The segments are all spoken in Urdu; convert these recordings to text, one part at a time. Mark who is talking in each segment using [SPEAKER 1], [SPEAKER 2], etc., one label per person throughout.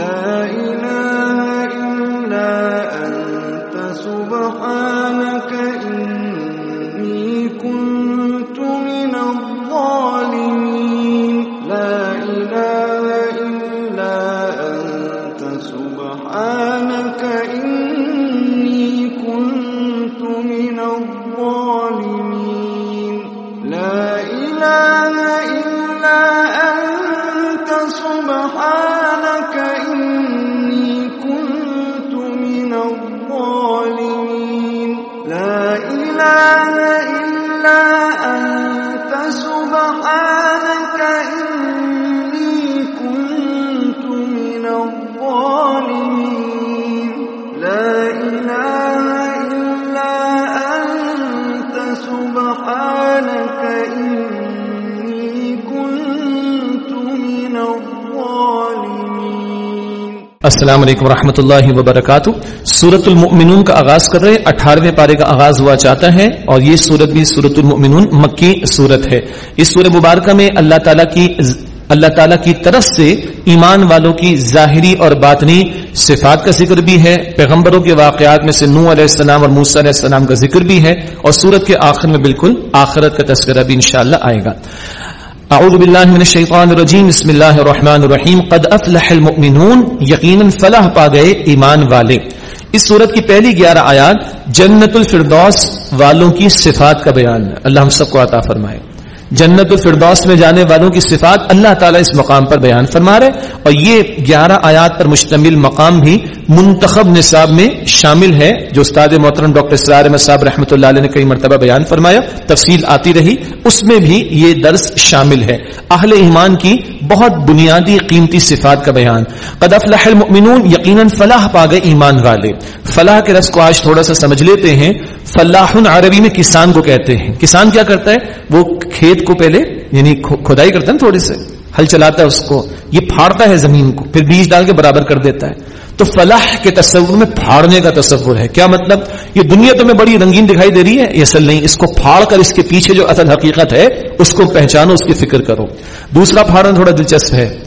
[SPEAKER 1] لا إله إلا أنت سبحانك
[SPEAKER 2] السلام علیکم ورحمۃ اللہ وبرکاتہ۔ سورت المؤمنون کا آغاز کر رہے اٹھارہویں پارے کا آغاز ہوا چاہتا ہے اور یہ سورت بھی سورت المؤمنون مکی سورت ہے۔ اس سورہ مبارکہ میں اللہ تعالیٰ کی اللہ تعالیٰ کی طرف سے ایمان والوں کی ظاہری اور باطنی صفات کا ذکر بھی ہے۔ پیغمبروں کے واقعات میں سے نو علیہ السلام اور موسیٰ علیہ السلام کا ذکر بھی ہے اور سورت کے آخر میں بالکل آخرت کا تذکرہ بھی انشاءاللہ آئے گا۔ اعوذ باللہ من الشیطان الرجیم بسم اللہ الرحمن الرحیم قد افلح المؤمنون. یقینا فلاح پا گئے ایمان والے. اس صورت کی پہلی گیارہ آیات جنت الفردوس والوں کی صفات کا بیان. ہے اللہ ہم سب کو عطا فرمائے. جنت الفردوس میں جانے والوں کی صفات اللہ تعالیٰ اس مقام پر بیان فرما رہے اور یہ گیارہ آیات پر مشتمل مقام بھی منتخب نصاب میں شامل ہے، جو استاد محترم ڈاکٹر اسرار احمد صاحب رحمۃ اللہ علیہ نے کئی مرتبہ بیان فرمایا۔ تفصیل آتی رہی، اس میں بھی یہ درس شامل ہے۔ اہل ایمان کی بہت بنیادی قیمتی صفات کا بیان۔ قد افلح المؤمنون، یقیناً فلاح پا گئے ایمان والے۔ فلاح کے رس کو آج تھوڑا سا سمجھ لیتے ہیں۔ فلاح عربی میں کسان کو کہتے ہیں۔ کسان کیا کرتا ہے؟ وہ کھیت کو پہلے یعنی کھدائی کرتا ہے نا تھوڑے سے ہل چلاتا ہے اس کو، یہ پھاڑتا ہے زمین کو، پھر بیج ڈال کے برابر کر دیتا ہے۔ تو فلاح کے تصور میں پھاڑنے کا تصور ہے۔ کیا مطلب؟ یہ دنیا تمہیں بڑی رنگین دکھائی دے رہی ہے؟ یہ اصل نہیں، اس کو پھاڑ کر اس کے پیچھے جو اصل حقیقت ہے، اس کو پہچانو، اس کی فکر کرو۔ دوسرا پھاڑنا تھوڑا دلچسپ ہے۔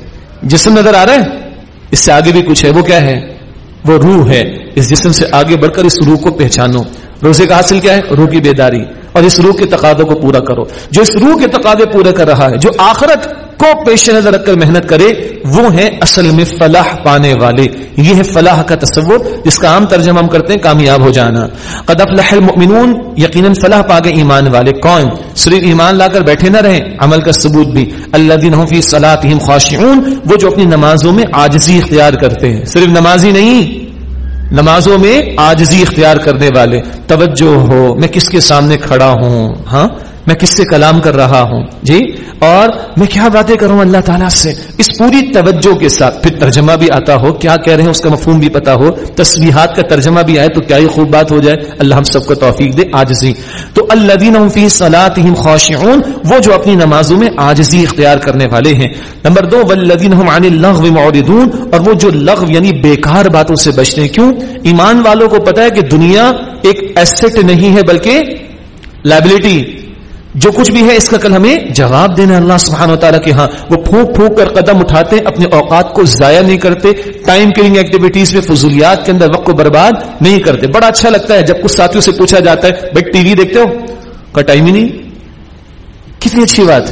[SPEAKER 2] جسم نظر آ رہا ہے؟ اس سے آگے بھی کچھ ہے، وہ کیا ہے؟ وہ روح ہے۔ اس جسم سے آگے بڑھ کر اس روح کو پہچانو۔ روزے کا حاصل کیا ہے؟ روح کی بیداری۔ اور اس روح کے تقاضوں کو پورا کرو۔ جو اس روح کے تقاضے پورے کر رہا ہے، جو آخرت کو پیش نظر رکھ کر محنت کرے، وہ ہے اصل میں فلاح پانے والے۔ یہ ہے فلاح کا تصور، جس کا عام ترجمہ ہم کرتے ہیں، کامیاب ہو جانا۔ قد افلح المؤمنون، یقیناً فلاح پاگے ایمان والے۔ کون؟ صرف ایمان لا کر بیٹھے نہ رہیں، عمل کا ثبوت بھی۔ اللہ دن فی صلاتہم خاشعون، وہ جو اپنی نمازوں میں عاجزی اختیار کرتے ہیں۔ صرف نمازی نہیں نمازوں میں آجزی اختیار کرنے والے، توجہ ہو، میں کس کے سامنے کھڑا ہوں؟ ہاں؟ میں کس سے کلام کر رہا ہوں؟ جی؟ اور میں کیا باتیں کروں اللہ تعالیٰ سے؟ اس پوری توجہ کے ساتھ پھر ترجمہ بھی آتا ہو، کیا کہہ رہے ہیں اس کا مفہوم بھی پتا ہو تصویحات کا ترجمہ بھی آئے تو کیا ہی خوب بات ہو جائے؟ اللہ ہم سب کو توفیق دے آجزی تو اللہ دین فی صلاتہم خاشعون، وہ جو اپنی نمازوں میں آجزی اختیار کرنے والے ہیں۔ نمبر دو، والذین هم عن اللغو معرضون، اور وہ جو لغو یعنی بیکار باتوں سے بچتے ہیں، کیوں؟ ایمان والوں کو پتا ہے کہ دنیا ایک ایسٹ نہیں ہے، بلکہ لائبلٹی جو کچھ بھی ہے اس کا کل ہمیں جواب دینا اللہ سبحانہ و تعالیٰ کے ہاں وہ پھونک پھونک کر قدم اٹھاتے اپنے اوقات کو ضائع نہیں کرتے ٹائم کلنگ ایکٹیویٹیز میں فضولیات کے اندر وقت کو برباد نہیں کرتے۔ بڑا اچھا لگتا ہے جب کچھ ساتھیوں سے پوچھا جاتا ہے، بھائی ٹی وی دیکھتے ہو؟ کا ٹائم ہی نہیں۔ کتنی اچھی بات۔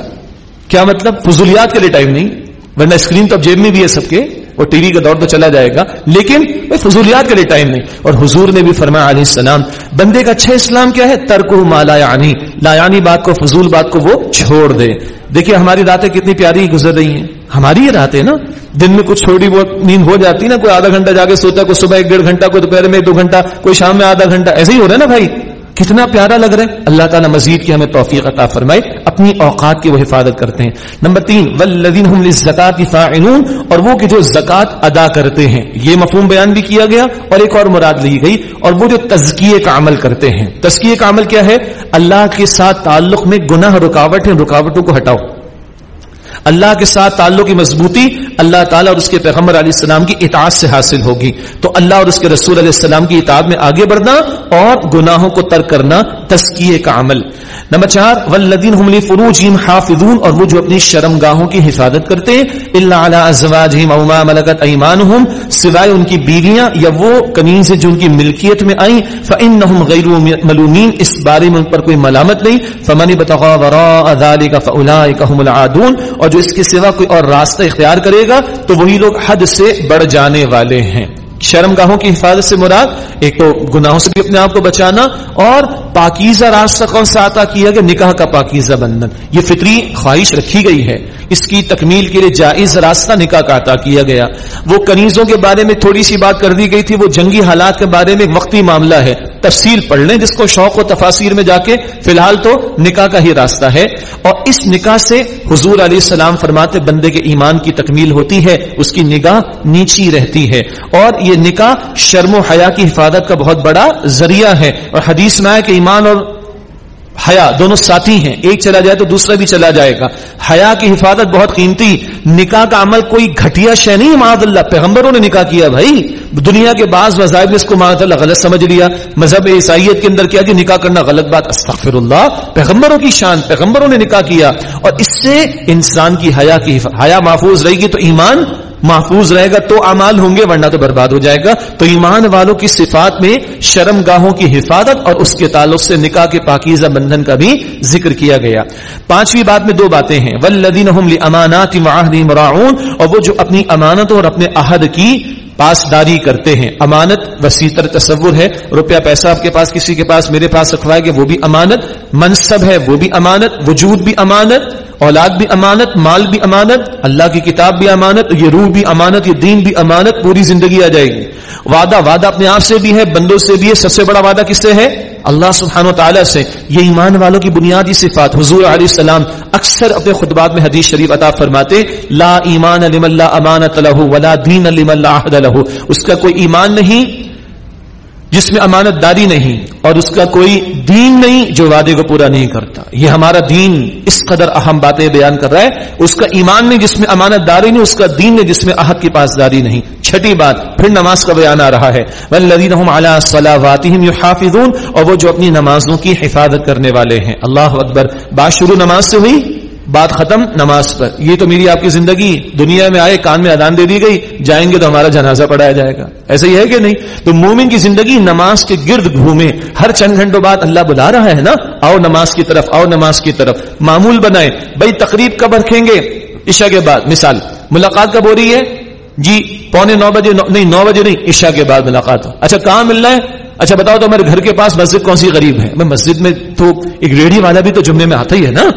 [SPEAKER 2] کیا مطلب؟ فضولیات کے لیے ٹائم نہیں۔ ورنہ اسکرین تو اب جیب میں بھی ہے سب کے۔ وہ ٹی وی کا دور تو چلا جائے گا، لیکن فضولیات کے لیے ٹائم نہیں۔ اور حضور نے بھی فرمایا علیہ السلام، بندے کا اچھا اسلام کیا ہے؟ ترک مالا یعنی لا یعنی بات کو، فضول بات کو وہ چھوڑ دے۔ دیکھیے ہماری راتیں کتنی پیاری گزر رہی ہیں۔ ہماری یہ راتیں نا، دن میں کچھ چھوٹی بہت نیند ہو جاتی نا، کوئی آدھا گھنٹہ جا کے سوتا ہے، کوئی صبح ایک ڈیڑھ گھنٹہ، کوئی دوپہر میں دو گھنٹہ، کوئی شام میں آدھا گھنٹہ۔ ایسے ہی ہو رہا ہے نا بھائی؟ کتنا پیارا لگ رہا ہے۔ اللہ تعالیٰ مزید کی ہمیں توفیق عطا فرمائے۔ اپنی اوقات کی وہ حفاظت کرتے ہیں۔ نمبر تین ولدین زکات فاعلون اور وہ کہ جو زکات ادا کرتے ہیں۔ یہ مفہوم بیان بھی کیا گیا اور ایک اور مراد لی گئی اور وہ جو تزکیے کا عمل کرتے ہیں۔ تزکیے کا عمل کیا ہے؟ اللہ کے ساتھ تعلق میں گناہ رکاوٹ ہیں رکاوٹوں کو ہٹاؤ۔ اللہ کے ساتھ تعلق کی مضبوطی اللہ تعالیٰ اور اس کے پیغمبر علیہ السلام کی اطاعت سے حاصل ہوگی۔ تو اللہ اور اس کے رسول علیہ السلام کی اطاعت میں آگے بڑھنا اور گناہوں کو ترک کرنا تسکیے کا عمل۔ نمبر چار ولدین حملی فروجیم حافظون اور وہ جو اپنی شرم گاہوں کی حفاظت کرتے اللہ علیہ ازواجہم او ما ملکت ایمانہم سوائے ان کی بیویاں یا وہ کنیز جو ان کی ملکیت میں آئیں فانہم غیر ملومین اس بارے میں ان پر کوئی ملامت نہیں۔ فمن بتغا وراء ذلك فاولئک هم العادون۔ اور جو اس کے سوا کوئی اور راستہ اختیار کرے گا، تو وہی لوگ حد سے بڑھ جانے والے ہیں۔ شرم گاہوں کی حفاظت سے مراد، ایک تو گناہوں سے بھی اپنے آپ کو بچانا اور پاکیزہ راستہ کون سا عطا کیا کہ نکاح کا پاکیزہ بندھن۔ یہ فطری خواہش رکھی گئی ہے۔ اس کی تکمیل کے لیے جائز راستہ نکاح کا عطا کیا گیا۔ وہ کنیزوں کے بارے میں تھوڑی سی بات کر دی گئی تھی، وہ جنگی حالات کے بارے میں ایک وقتی معاملہ ہے۔ تفصیل پڑھ لیں، جس کو شوق و تفاصیر میں جا کے فی الحال تو نکاح کا ہی راستہ ہے۔ اور اس نکاح سے حضور علیہ السلام فرماتے، بندے کے ایمان کی تکمیل ہوتی ہے، اس کی نگاہ نیچی رہتی ہے۔ اور یہ یہ نکاح شرم و حیا کی حفاظت کا بہت بڑا ذریعہ ہے اور حدیث میں ہے کہ ایمان اور حیا دونوں ساتھی ہیں، ایک چلا جائے تو دوسرا بھی چلا جائے گا۔ حیا کی حفاظت بہت قیمتی، نکاح کا عمل کوئی گھٹیا شے نہیں، معاذ اللہ، پیغمبروں نے نکاح کیا بھائی۔ دنیا کے بعض مذاہب نے اس کو معاذ اللہ غلط سمجھ لیا۔ مذہب عیسائیت کے اندر کیا کہ نکاح کرنا غلط بات استغفر اللہ پیغمبروں کی شان، پیغمبروں نے نکاح کیا۔ اور اس سے انسان کی حیا کی حیا محفوظ رہے گی تو ایمان محفوظ رہے گا تو امال ہوں گے، ورنہ تو برباد ہو جائے گا۔ تو ایمان والوں کی صفات میں شرم گاہوں کی حفاظت اور اس کے تعلق سے نکاح کے پاکیزہ بندھن کا بھی ذکر کیا گیا۔ پانچویں بات میں دو باتیں ہیں۔ ولدین امانات مراعون اور وہ جو اپنی امانتوں اور اپنے عہد کی پاسداری کرتے ہیں۔ امانت وسیع تر تصور ہے۔ روپیہ پیسہ آپ کے پاس، کسی کے پاس، میرے پاس رکھوائے گے وہ بھی امانت۔ منصب ہے، وہ بھی امانت۔ وجود بھی امانت۔ اولاد بھی امانت، مال بھی امانت، اللہ کی کتاب بھی امانت، یہ روح بھی امانت، یہ دین بھی امانت، پوری زندگی آ جائے گی۔ وعدہ وعدہ اپنے آپ سے بھی ہے، بندوں سے بھی ہے۔ سب سے بڑا وعدہ کس سے ہے؟ اللہ سبحانہ و تعالیٰ سے۔ یہ ایمان والوں کی بنیادی صفات۔ حضور علیہ السلام اکثر اپنے خطبات میں حدیث شریف عطا فرماتے، لا ایمان لمن اللہ امانت له ولا دین لمن اللہ عہد له اس کا کوئی ایمان نہیں جس میں امانت داری نہیں اور اس کا کوئی دین نہیں جو وعدے کو پورا نہیں کرتا۔ یہ ہمارا دین اس قدر اہم باتیں بیان کر رہا ہے۔ اس کا ایمان نہیں جس میں امانت داری نہیں، اس کا دین نہیں جس میں عہد کی پاسداری نہیں۔ چھٹی بات، پھر نماز کا بیان آ رہا ہے۔ اور وہ جو اپنی نمازوں کی حفاظت کرنے والے ہیں۔ اللہ اکبر۔ بات شروع نماز سے ہوئی؟ بات ختم نماز پر۔ یہ تو میری آپ کی زندگی دنیا میں آئے، کان میں ادان دے دی گئی، جائیں گے تو ہمارا جنازہ پڑھایا جائے گا۔ ایسا ہی ہے کہ نہیں؟ تو مومن کی زندگی نماز کے گرد گھومے۔ ہر چند گھنٹوں بعد اللہ بلا رہا ہے نا؟ آؤ نماز کی طرف، آؤ نماز کی طرف۔ معمول بنائے بھائی تقریب کب رکھیں گے؟ عشاء کے بعد۔ مثال، ملاقات کب ہو رہی ہے؟ جی پونے نو بجے نہیں، نو بجے نہیں، عشاء کے بعد ملاقات ہو۔ اچھا کہاں مل رہا ہے؟ اچھا بتاؤ تو ہمارے گھر کے پاس مسجد کون سی غریب ہے؟ میں مسجد میں تو ایک ریڈی والا بھی تو جمعے میں آتا ہی ہے نا۔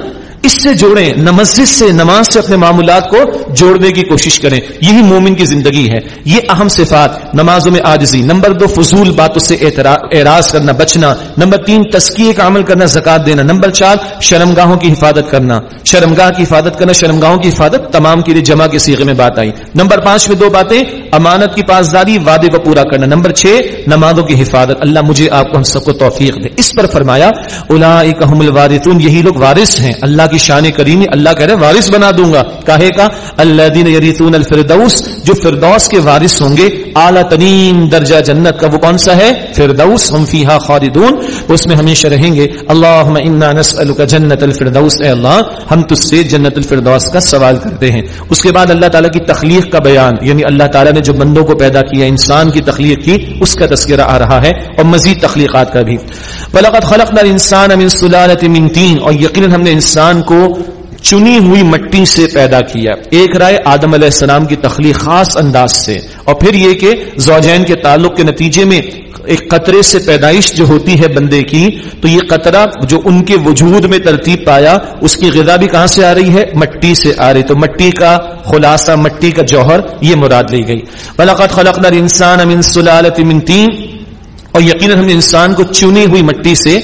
[SPEAKER 2] اس سے جوڑیں نہ مسجد سے، نماز سے اپنے معمولات کو جوڑنے کی کوشش کریں۔ یہی مومن کی زندگی ہے۔ یہ اہم صفات، نمازوں میں آجزی نمبر دو، فضول باتوں سے اعراض کرنا، بچنا۔ نمبر تین تسکیے کا عمل کرنا، زکات دینا۔ نمبر چار، شرمگاہوں کی حفاظت کرنا۔ شرمگاہ کی حفاظت کرنا، شرمگاہوں کی حفاظت تمام کے لیے جمع کے سیغے میں بات آئی۔ نمبر پانچ میں دو باتیں، امانت کی پاسداری، وعدے کو پورا کرنا۔ نمبر چھ، نمازوں کی حفاظت۔ اللہ مجھے آپ کو ہم سب کو توفیق دے۔ اس پر فرمایا الوارثون، یہی لوگ وارث ہیں۔ اللہ کی شان کریمی اللہ کہہ رہے وارث بنا دوں گا. کہے کا اللہ دین یریتون الفردوس، جو فردوس کے وارث ہوں گے، اعلیٰ ترین درجہ جنت کا وہ کون سا ہے؟ فردوس، ہم فیہا خالدون۔ اس میں ہمیشہ رہیں گے، اللہم انا نسألک جنت الفردوس. اے اللہ، ہم تجھ سے جنت الفردوس کا سوال کرتے ہیں۔ اس کے بعد اللہ تعالیٰ کی تخلیق کا بیان یعنی اللہ تعالیٰ نے جو بندوں کو پیدا کیا، انسان کی تخلیق کی، اس کا تذکرہ آ رہا ہے اور مزید تخلیقات کا بھی۔ وَلَقَدْ خَلَقْنَا الْإِنسَانَ مِنْ سُلَالَةٍ مِنْ تِينٍ اور یقیناً ہم نے انسان کو چنی ہوئی مٹی سے پیدا کیا۔ ایک رائے آدم علیہ السلام کی تخلیق خاص انداز سے۔ اور پھر یہ کہ زوجین کے تعلق کے نتیجے میں ایک قطرے سے پیدائش جو ہوتی ہے بندے کی، تو یہ قطرہ جو ان کے وجود میں ترتیب پایا، اس کی غذا بھی کہاں سے آ رہی ہے؟ مٹی سے آ رہی۔ تو مٹی کا خلاصہ، مٹی کا جوہر، یہ مراد لی گئی۔ بلاقت خلق انسان امن سلالت تین اور یقیناً ہم نے انسان کو چنی ہوئی مٹی سے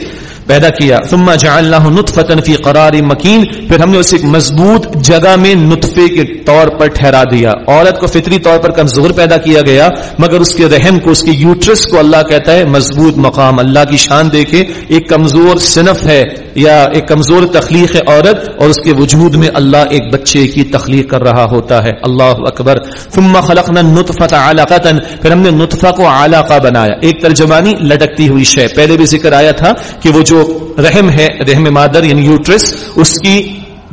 [SPEAKER 2] پیدا کیا۔ ثم جعلناه نطفه في قرار مکین۔ پھر ہم نے اسے ایک مضبوط جگہ میں نطفے کے طور پر ٹھہرا دیا۔ عورت کو فطری طور پر کمزور پیدا کیا گیا، مگر اس کے رحم کو، اس کے یوٹرس کو اللہ کہتا ہے مضبوط مقام۔ اللہ کی شان دیکھے، ایک کمزور صنف ہے یا ایک کمزور تخلیق ہے عورت، اور اس کے وجود میں اللہ ایک بچے کی تخلیق کر رہا ہوتا ہے۔ اللہ اکبر۔ ثم خلقنا النطفه علقه پھر ہم نے نطفہ کو علاقہ بنایا۔ ایک ترجمانی لٹکتی ہوئی شے۔ پہلے بھی ذکر آیا تھا کہ وہ جو رحم ہے، رحم مادر یعنی یوٹرس، اس کی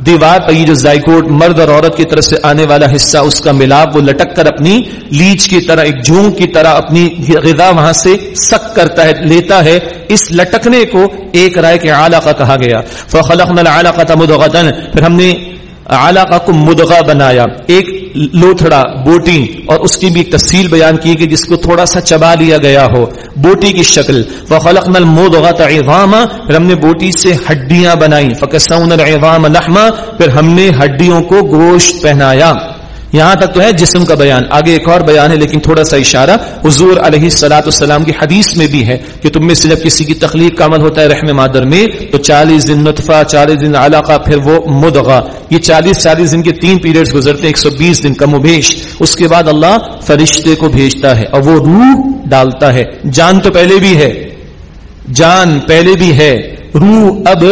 [SPEAKER 2] دیوار پر یہ جو زائکوٹ مرد اور عورت کی طرف سے آنے والا حصہ، اس کا ملاب وہ لٹک کر اپنی لیچ کی طرح، ایک جون کی طرح اپنی غذا وہاں سے سک کرتا ہے، لیتا ہے۔ اس لٹکنے کو ایک رائے کے اعلیٰ کا کہا گیا۔ فخلقنا العلاقہ مدغتن پھر ہم نے علاقہ کو مدغا بنایا ایک لوتھڑا بوٹی اور اس کی بھی تفصیل بیان کی گئی جس کو تھوڑا سا چبا لیا گیا ہو، بوٹی کی شکل۔ فخلقنا المدغه عظاما۔ پھر ہم نے بوٹی سے ہڈیاں بنائی فکسونا العظام لحما۔ پھر ہم نے ہڈیوں کو گوشت پہنایا۔ یہاں تک تو ہے جسم کا بیان۔ آگے ایک اور بیان ہے، لیکن تھوڑا سا اشارہ۔ حضور علیہ سلاۃ السلام کی حدیث میں بھی ہے کہ تم میں سے جب کسی کی تخلیق کا عمل ہوتا ہے رحم مادر میں، تو چالیس دن نطفہ، چالیس دن علاقہ پھر وہ مدغا یہ چالیس چالیس دن کے تین پیریڈز گزرتے ہیں، ایک سو بیس دن کم و بیش اس کے بعد اللہ فرشتے کو بھیجتا ہے اور وہ روح ڈالتا ہے۔ جان تو پہلے بھی ہے۔ جان پہلے بھی ہے۔ روح اب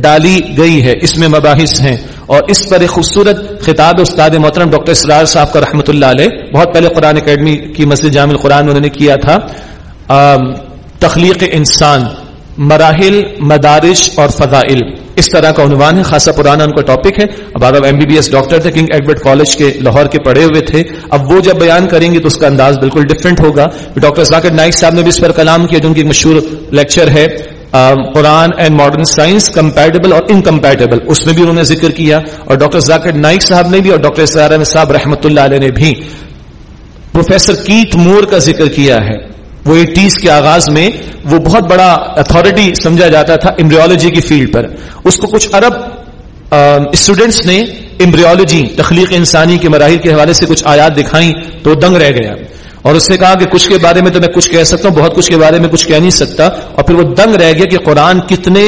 [SPEAKER 2] ڈالی گئی ہے۔ اس میں مباحث ہیں۔ اور اس پر ایک خوبصورت خطاب استاد محترم ڈاکٹر اسرار صاحب کا رحمۃ اللہ علیہ۔ بہت پہلے قرآن اکیڈمی کی مسجد جامع القرآن انہوں نے کیا تھا۔ تخلیق انسان، مراحل مدارش اور فضائل۔ اس طرح کا عنوان ہے، خاصا پرانا ان کا ٹاپک ہے۔ اب آپ M B B S doctor تھے، کنگ ایڈورڈ کالج کے لاہور کے پڑھے ہوئے تھے۔ اب وہ جب بیان کریں گے تو اس کا انداز بالکل ڈفرینٹ ہوگا۔ ڈاکٹر ذاکر نائک صاحب نے بھی اس پر کلام کیا، جو ان کی مشہور لیکچر ہے۔ Quran and modern science compatible اور انکمپیٹیبل اس میں بھی انہوں نے ذکر کیا اور ڈاکٹر ذاکر نائک صاحب نے بھی اور ڈاکٹر صاحب رحمۃ اللہ علیہ نے بھی پروفیسر کیٹ مور کا ذکر کیا ہے۔ وہ ایٹیز کے آغاز میں وہ بہت بڑا اتھارٹی سمجھا جاتا تھا امبریولوجی کی فیلڈ پر۔ اس کو کچھ ارب اسٹوڈینٹس نے امبریولوجی تخلیق انسانی کے مراحل کے حوالے سے کچھ آیات دکھائیں تو دنگ رہ گیا۔ اور اس نے کہا کہ کچھ کے بارے میں تو میں کچھ کہہ سکتا ہوں، بہت کچھ کے بارے میں کچھ کہہ نہیں سکتا، اور پھر وہ دنگ رہ گیا کہ قرآن کتنے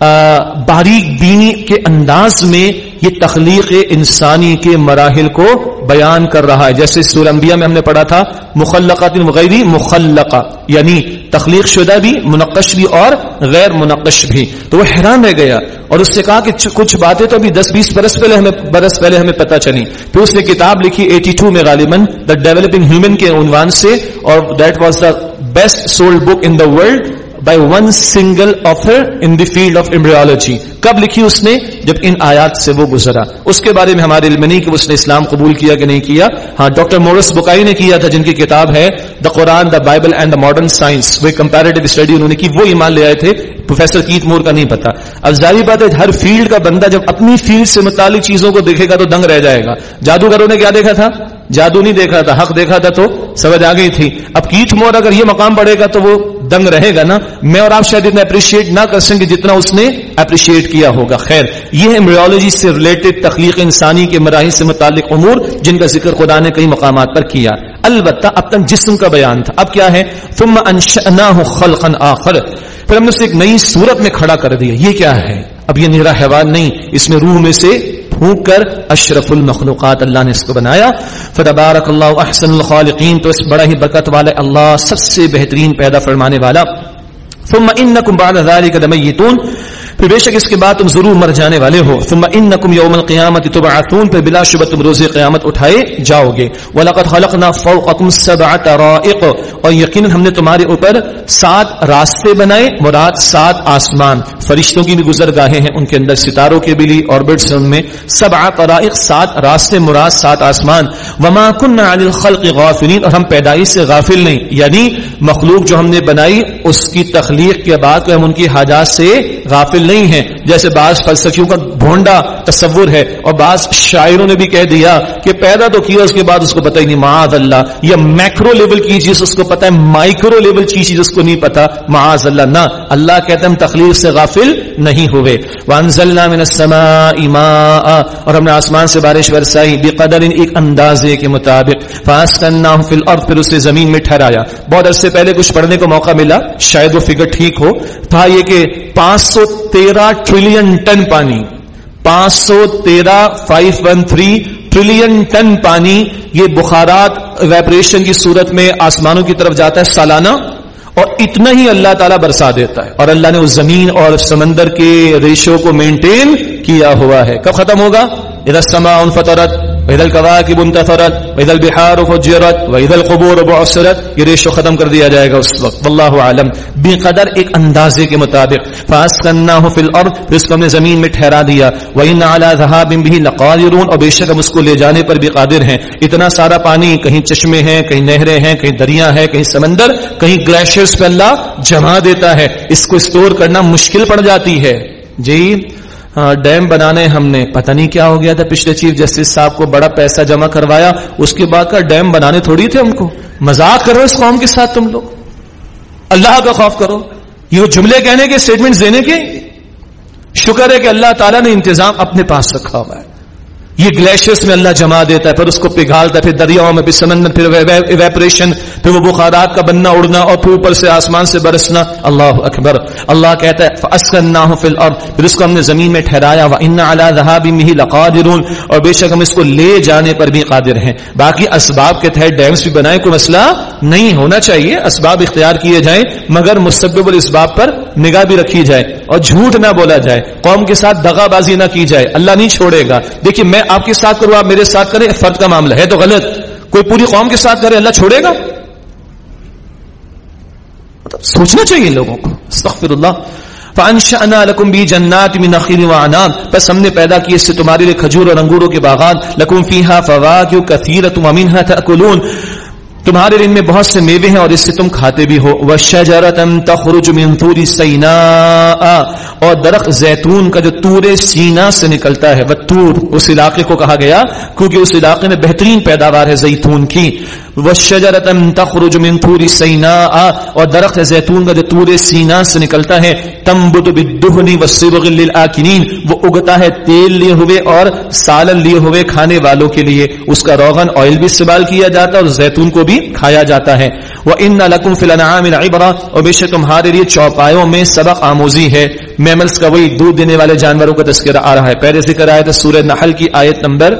[SPEAKER 2] باریک بینی کے انداز میں یہ تخلیق انسانی کے مراحل کو بیان کر رہا ہے۔ جیسے سور انبیاء میں ہم نے پڑھا تھا، مخلقات وغیرہ مخلقہ یعنی تخلیق شدہ بھی، منقش بھی اور غیر منقش بھی۔ تو وہ حیران رہ گیا اور اس سے کہا کہ کچھ باتیں تو ابھی دس، بیس برس پہلے ہمیں، برس پہلے ہمیں پتہ چلی پھر اس نے کتاب لکھی ایٹی ٹو میں غالباً دا ڈیولپنگ ہیومن کے عنوان سے، اور that was the best sold book in the world by one single offer in the field of embryology کب لکھی اس نے؟ جب ان آیات سے وہ گزرا۔ اس کے بارے میں ہمارے علم نہیں کہ اس نے اسلام قبول کیا کہ نہیں کیا۔ ہاں ڈاکٹر مورس بکائی نے کیا تھا جن کی کتاب ہے the Quran the Bible and the modern science وہ کمپیریٹو اسٹڈی انہوں نے کی، وہ ایمان لے آئے تھے۔ پروفیسر کیت مور کا نہیں پتا۔ اب ظاہر بات ہے، ہر فیلڈ کا بندہ جب اپنی فیلڈ سے متعلق چیزوں کو دیکھے گا تو دنگ رہ جائے گا۔ جادوگروں نے کیا دیکھا تھا؟ جادو نہیں دیکھا تھا، حق دیکھا تھا تو سمجھ آ گئی تھی۔ اب کیٹ مور اگر یہ مقام پڑے گا تو وہ دنگ رہے گا نا، میں اور آپ شاید اتنا اپریشیٹ نہ کر سکیں جتنا اس نے اپریشیٹ کیا ہوگا۔ خیر، یہ ایمبریولوجی سے ریلیٹڈ تخلیق انسانی کے مراحل سے متعلق امور جن کا ذکر خدا نے کئی مقامات پر کیا۔ البتہ اب تک جسم کا بیان تھا۔ اب کیا ہے؟ ثم انشأناه خلقا آخر۔ پھر ہم نے اسے ایک نئی صورت میں کھڑا کر دیا۔ یہ کیا ہے؟ اب یہ نیرا حیوان نہیں، اس میں روح میں سے پھونک کر اشرف المخلوقات اللہ نے اس کو بنایا۔ فتبارک اللہ احسن الخالقین تو اس بڑا ہی برکت والے اللہ سب سے بہترین پیدا فرمانے والا ثم انکم بعد ذلك لمیتون، پھر بے شک اس کے بعد تم ضرور مر جانے والے ہو۔ ثم انکم یوم القیامت تبعثون، پھر بلا شبہ تم روز قیامت اٹھائے جاؤ گے۔ ولقد خلقنا فوقکم سبع طرائق اور یقینا ہم نے تمہارے اوپر سات راستے بنائے، مراد سات آسمان۔ فرشتوں کی بھی گزرگاہیں ہیں، ان کے اندر ستاروں کے بھی آربٹس ہیں ان میں۔ سبع طرائق سات راستے، مراد سات آسمان۔ وما كنا عن الخلق غافلین اور ہم پیدائش سے غافل نہیں۔ یعنی مخلوق جو ہم نے بنائی، اس کی تخلیق تخلیق کے بعد ہم ان کی حاجات سے غافل نہیں ہیں۔ جیسے بعض فلسفیوں کا بھونڈا تصور ہے اور بعض شاعروں نے بھی کہہ دیا کہ پیدا تو کیا اس کے بعد اس کو پتہ ہی نہیں۔ معاذ اللہ، یا میکرو لیول کی چیز اس کو پتا ہے، مائکرو لیول کی چیز اس کو نہیں پتا معاذ اللہ، نہ۔ اللہ کہتے ہیں ہم تخلیق سے غافل نہیں ہوئے۔ وانزلنا من السماء ماء، اور ہم نے آسمان سے بارش برسائی بقدر ایک اندازے کے مطابق۔ فاسکناہ فی الارض پھر اسے زمین میں ٹھہرایا۔ بہت عرصے پہلے کچھ پڑھنے کو موقع ملا، شاید وہ فگر ٹھیک ہو، تھا یہ کہ پانچ سو تیرہ ٹریلین ٹن پانی، پانچ سو تیرہ five one three trillion ton پانی، یہ بخارات ویپریشن کی صورت میں آسمانوں کی طرف جاتا ہے سالانہ، اور اتنا ہی اللہ تعالیٰ برسا دیتا ہے۔ اور اللہ نے اس زمین اور سمندر کے ریشو کو مینٹین کیا ہوا ہے۔ کب ختم ہوگا؟ ادھر سما ان فطرت وید القواقب انتفرت وید البحار فجرت وید القبور بعصرت یہ ریشو ختم کر دیا جائے گا اس وقت۔ واللہ عالم بے قدر ایک اندازے کے مطابق۔ فاسکناہ فی الارض پھر اس کو ہم نے زمین میں ٹھہرا دیا۔ وان علی ذهاب به لقادرون۔ اور بے شک ہم اس کو لے جانے پر بھی قادر ہیں۔ اتنا سارا پانی کہیں چشمے ہیں، کہیں نہریں ہیں، کہیں دریا ہیں، کہیں سمندر، کہیں گلیشیئرز پہ اللہ جمع دیتا ہے۔ اس کو اسٹور کرنا مشکل پڑ جاتی ہے۔ جی ہاں، ڈیم بنانے ہم نے، پتہ نہیں کیا ہو گیا تھا، پچھلے چیف جسٹس صاحب کو بڑا پیسہ جمع کروایا، اس کے بعد کا ڈیم بنانے تھوڑی تھے ہم کو۔ مزاق کرو اس قوم کے ساتھ تم لوگ۔ اللہ کا خوف کرو۔ یہ جملے کہنے کے اسٹیٹمنٹ دینے کے۔ شکر ہے کہ اللہ تعالیٰ نے انتظام اپنے پاس رکھا ہوا ہے۔ یہ گلیشیئرس میں اللہ جما دیتا ہے، پھر اس کو پگھالتا ہے، پھر دریاؤں میں، پھر سمندر پھر ایویپریشن پھر وہ بخارات کا بننا، اڑنا اور پھر اوپر سے آسمان سے برسنا۔ اللہ اکبر۔ اللہ کہتا ہے فاسکناہ فی پھر اس کو ہم نے زمین میں ٹھہرایا وان علی ذهابه لقادرون۔ اور بے شک ہم اس کو لے جانے پر بھی قادر ہیں۔ باقی اسباب کے تحت ڈیمز بھی بنائے، کوئی مسئلہ نہیں ہونا چاہیے۔ اسباب اختیار کیے جائیں، مگر مستقبل اسباب پر نگاہ بھی رکھی جائے۔ اور جھوٹ نہ بولا جائے۔ قوم کے ساتھ دغا بازی نہ کی جائے۔ اللہ نہیں چھوڑے گا۔ دیکھیے، میں آپ کے ساتھ کروں، آپ میرے ساتھ کریں فرد کا معاملہ ہے۔ تو غلط۔ کوئی پوری قوم کے ساتھ کرے، اللہ چھوڑے گا؟ مطلب سوچنا چاہیے لوگوں کو۔ استغفر اللہ۔ فانشأنا لکم بی جنات من نخیل و عناب پس ہم نے پیدا کی اس سے تمہارے لیے کھجور اور انگوروں کے باغات۔ لکم فیہا فواکہ کثیرۃ ومنها تأکلون تمہارے دن میں بہت سے میوے ہیں اور اس سے تم کھاتے بھی ہو۔ تخرج من تور سینا اور درخت زیتون کا جو تور سینا سے نکلتا ہے، وہ تور اس علاقے کو کہا گیا، کیونکہ اس علاقے میں بہترین پیداوار ہے زیتون کی۔ وشجرتم تخرج من طور سیناء اور درخت زیتون کا جو تور سینا سے نکلتا ہے، تنبت بالدهن والصبغ للآكلين، وہ اگتا ہے تیل لیے ہوئے اور سالن لیے ہوئے کھانے والوں کے لیے۔ اس کا روغن آئل بھی استعمال کیا جاتا ہے اور زیتون کو بھی کھایا جاتا ہے۔ وہ ان لکم فلانعام العبرا اور بے شک تمہارے لیے چوپایوں میں سبق آموزی ہے۔ میملس کا وہی دودھ دینے والے جانوروں کا تذکرہ آ رہا ہے۔ پہلے ذکر آیا تھا سورہ نحل کی آیت نمبر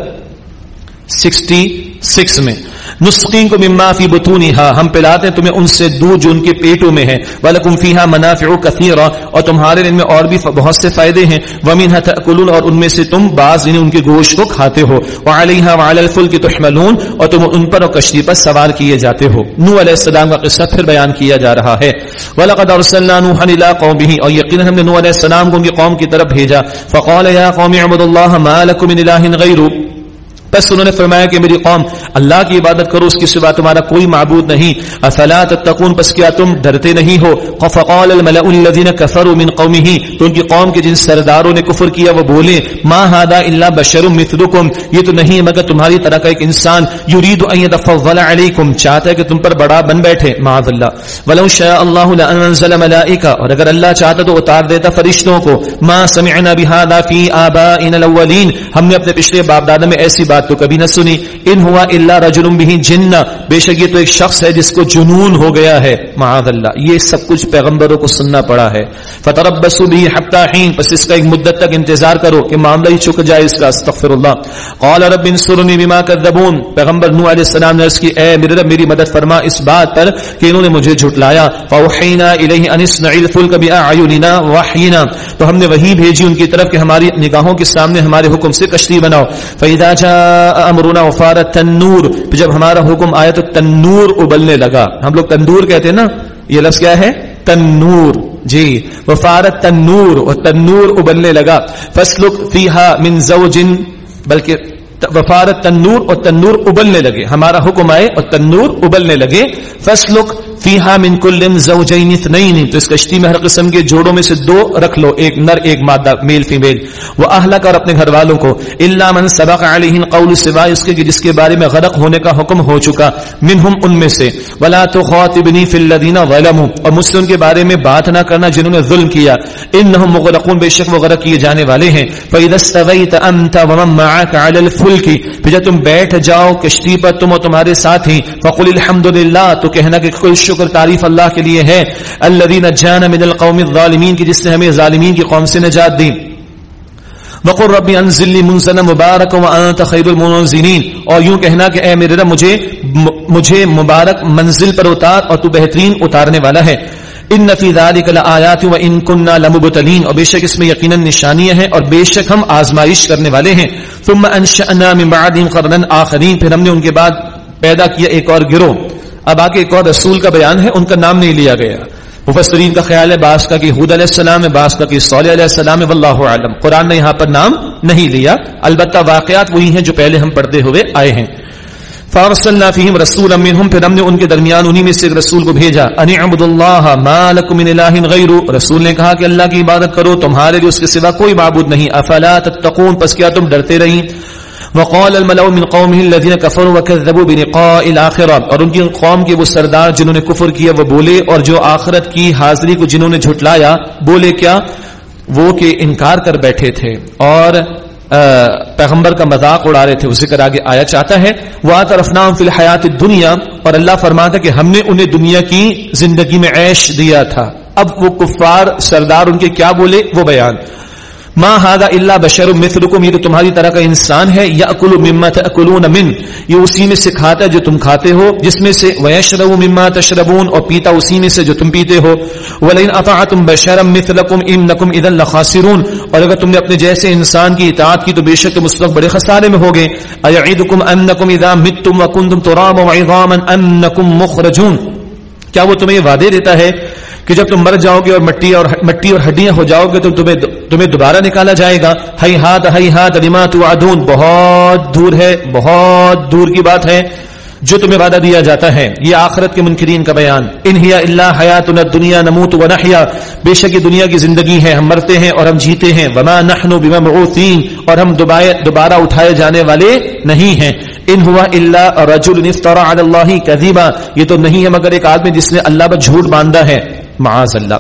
[SPEAKER 2] سکسٹی سکس میں۔ نسخین کو مما فی بتونی ہم پلاتے ہیں، تمہیں ان سے دودھ جو ان کے پیٹوں میں ہے۔ ولکم فیہا منافع کثیرہ اور تمہارے ان میں اور بھی بہت سے فائدے ہیں۔ ومنها تاکلون اور ان میں سے تم بعض یعنی ان کے گوشت کو کھاتے ہو۔ وعلیہا وعلی الفلک تحملون، اور تم ان پر اور کشتی پر سوار کیے جاتے ہو۔ نوح علیہ السلام کا قصہ پھر بیان کیا جا رہا ہے۔ ولقد ارسلنا نوحا الى قومه، اور یقینا ہم نے نوح علیہ السلام کو ان کی قوم کی طرف بھیجا۔ فقال یا قوم اعبدوا الله ما لكم من اله غيره۔ بس انہوں نے فرمایا کہ میری قوم، اللہ کی عبادت کرو، اس کی سوا تمہارا کوئی معبود نہیں۔ افلا تتقون، پس کیا تم ڈرتے نہیں ہو؟ فقال الملأ الذين كفروا من قومه۔ تو ان کی قوم کے جن سرداروں نے کفر کیا، وہ بولے ما هذا الا بشر مثلكم۔ یہ تو نہیں، مگر تمہاری طرح کا ایک انسان يريد ان يتفضل عليكم چاہتا ہے کہ تم پر بڑا بن بیٹھے، معاذ اللہ۔ ولو شاء الله لانزل ملائکہ اور اگر اللہ چاہتا تو اتار دیتا فرشتوں کو۔ ما سمعنا بهذا في آبائنا الاولين ہم نے اپنے پچھلے باپ دادا میں ایسی بات بات تو کبھی نہ سنی۔ ان ہوا اللہ رجل بھی جن۔ بے شک یہ تو ایک شخص ہے جس کو جنون ہو گیا ہے۔ معاذ اللہ۔ یہ سب کچھ پیغمبروں کو سننا پڑا ہے۔ فتربصوا به حتى حين۔ پس اس کا ایک مدت تک انتظار کرو کہ معاملہ ہی چک جائے اس کا۔ استغفر اللہ۔ قال رب انصرني بما كذبون۔ پیغمبر نوح علیہ السلام نے اس کی، اے میرے رب، میری مدد فرما اس بات پر کہ انہوں نے مجھے جھٹلایا۔ فوحینا الیہ ان اصنع الفلك باعیننا وحینا تو ہم نے وہی بھیجی ان کی طرف کہ ہماری نگاہوں کے سامنے ہمارے حکم سے کشتی بناؤ۔ فاذا جاء امرنا وفار تنور۔ جب ہمارا حکم آیا تو تنور ابلنے لگا۔ ہم لوگ تندور کہتے ہیں نا؟ یہ لفظ کیا ہے؟ تنور۔ جی۔ وفارت تنور اور تنور ابلنے لگا۔ فسلک فیہا من زوجن بلکہ وفارت تنور اور تنور ابلنے لگے۔ ہمارا حکم آئے اور تنور ابلنے لگے۔ فسلک فیہا من کل زوجین اثنین. تو اس کشتی میں ہر قسم کے جوڑوں میں سے دو رکھ لو، ایک نر، ایک مادہ، میل، فیمیل. وہ اہلک اور اپنے گھر والوں کو، الا من سبق علیہ قول سوائے اس کے جس کے بارے میں غرق ہونے کا حکم ہو چکا، منہم ان میں سے. ولا تخاطبنی فی الذین ظلموا. اور مجھ سے ان کے بارے میں بات نہ کرنا جنہوں نے ظلم کیا. انہم مغرقون، بے شک وہ غرق کیے جانے والے ہیں. فاذا استویت انت ومن معك على الفلك. پھر جب تم بیٹھ جاؤ، کشتی پر تم اور تمہارے ساتھی فقل الحمدللہ تو کہنا کہ کل شکر تعریف اللہ کے لیے ہے. الذين جان من القوم الظالمین کی جس نے ہمیں ظالمین کی قوم سے نجات دی. وقر ربی انزل لی مبارک وانت خیر المنزلین. اور یوں کہنا کہ اے میرے رب، مجھے مجھے مبارک منزل پر اتار اور تو بہترین اتارنے والا ہے. ان فی ذلک لآیات و ان کننا لمبتلین. اور بے شک اس میں یقینا نشانیاں ہیں اور بے شک ہم آزمائش کرنے والے ہیں. ثم انشأنا من بعدهم قرنا آخرین. پھر ہم نے ان کے بعد پیدا کیا ایک اور گروہ. اب آگے ایک اور رسول کا بیان ہے، ان کا نام نہیں لیا گیا۔ مفسرین کا خیال ہے باس کا کہ حود علیہ السلام ہے باس کا کہ صالح علیہ السلام ہے، واللہ عالم قرآن نے یہاں پر نام نہیں لیا۔ البتہ واقعات وہی ہیں جو پہلے ہم پڑھتے ہوئے آئے ہیں۔ فارسلنا فیہم رسول منہم، پھر ہم نے ان کے درمیان انہی میں سے ایک رسول کو بھیجا۔ ان عبد اللہ ما لکم من الہ غیر رسول نے کہا کہ اللہ کی عبادت کرو، تمہارے لیے اس کے سوا کوئی معبود نہیں۔ افلا تتقون پس کیا تم ڈرتے رہیں؟ وقال الملأ من قومه الذين كفروا وكذبوا بلقاء الاخره اور ان کی قوم کے وہ سردار جنہوں نے کفر کیا، وہ بولے، اور جو آخرت کی حاضری کو جنہوں نے جھٹلایا، بولے کیا؟ وہ کہ انکار کر بیٹھے تھے اور پیغمبر کا مذاق اڑا رہے تھے۔ وہ ذکر آگے آیا چاہتا ہے وہ آترفنام فی الحیات دنیا اور اللہ فرماتا کہ ہم نے انہیں دنیا کی زندگی میں عیش دیا تھا۔ اب وہ کفار، سردار ان کے کیا بولے؟ وہ بیان۔ ما هذا الا بشر مثلكم، یہ تو تمہاری طرح کا انسان ہے یاکل مما تاکلون من یہ اسی میں سے کھاتا ہے جو تم کھاتے ہو، جس میں سے ويشرب مما تشربون، اور پیتا اسی میں سے جو تم پیتے ہو۔ ولئن اطعتم بشرا مثلكم انكم اذا لخاسرون۔ اور اگر تم نے اپنے جیسے انسان کی اطاعت کی، تو بے شک تم اس وقت بڑے خسارے میں ہوگے۔ ایعدکم انکم اذا متم وکنتم ترابا وعظاما انکم مخرجون۔ کیا وہ تمہیں وعدے دیتا ہے؟ کہ جب تم مر جاؤ گے اور مٹی اور مٹی اور ہڈیاں ہو جاؤ گے تو تمہیں تمہیں دوبارہ نکالا جائے گا۔ ہئی ہاتھ ہئی ہاتھ ریمات بہت دور ہے، بہت دور کی بات ہے جو تمہیں وعدہ دیا جاتا ہے۔ یہ آخرت کے منکرین کا بیان۔ انہیا اللہ حیات دنیا نموت و نحیا۔ بے شک یہ دنیا کی زندگی ہے۔ ہم مرتے ہیں اور ہم جیتے ہیں۔ وما نحن بما مبعوثین اور ہم دوبارہ اٹھائے جانے والے نہیں ہیں۔ ان ہوا اللہ رجل افترا علی اللہ کذیبا یہ تو نہیں ہے مگر ایک آدمی جس نے اللہ پر جھوٹ باندھا ہے۔ معاذ اللہ.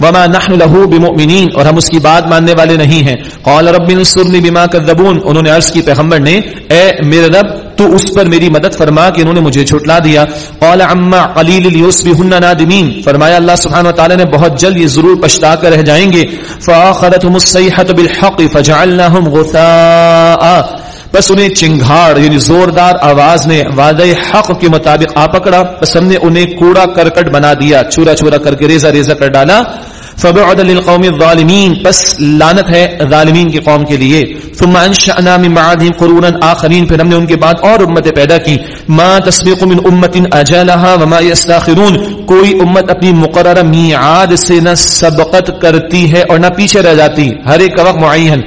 [SPEAKER 2] وما نحن له بمؤمنین اور ہم اس کی بات ماننے والے نہیں ہیں. قال رب انصرنی بما كذبون. انہوں نے عرض کی پیغمبر نے، اے میرے رب، تو اس پر میری مدد فرما کہ انہوں نے مجھے جھٹلا دیا. قال عما قلیل لیصبحن نادمین فرمایا، اللہ سبحانہ وتعالی نے بہت جلد یہ ضرور پچھتا کر رہ جائیں گے. فاخذتهم الصيحه بالحق فجعلناهم غثاء. بس انہیں چنگھاڑ یعنی زوردار آواز نے وعدہ حق کے مطابق آ پکڑا، بس ہم نے انہیں کوڑا کرکٹ بنا دیا چورا چورا کر کے ریزا ریزا کر ڈالا۔ فبعد للقوم الظالمین پس لعنت ہے ظالمین کی قوم کے لیے۔ ثم انشأنا من بعدهم قرونا آخرین، پھر ہم نے ان کے بعد اور امتیں پیدا کی۔ ما تسبق من امت اجلها وما يستاخرون کوئی امت اپنی مقررہ میعاد سے نہ سبقت کرتی ہے اور نہ پیچھے رہ جاتی۔ ہر ایک وقت معین۔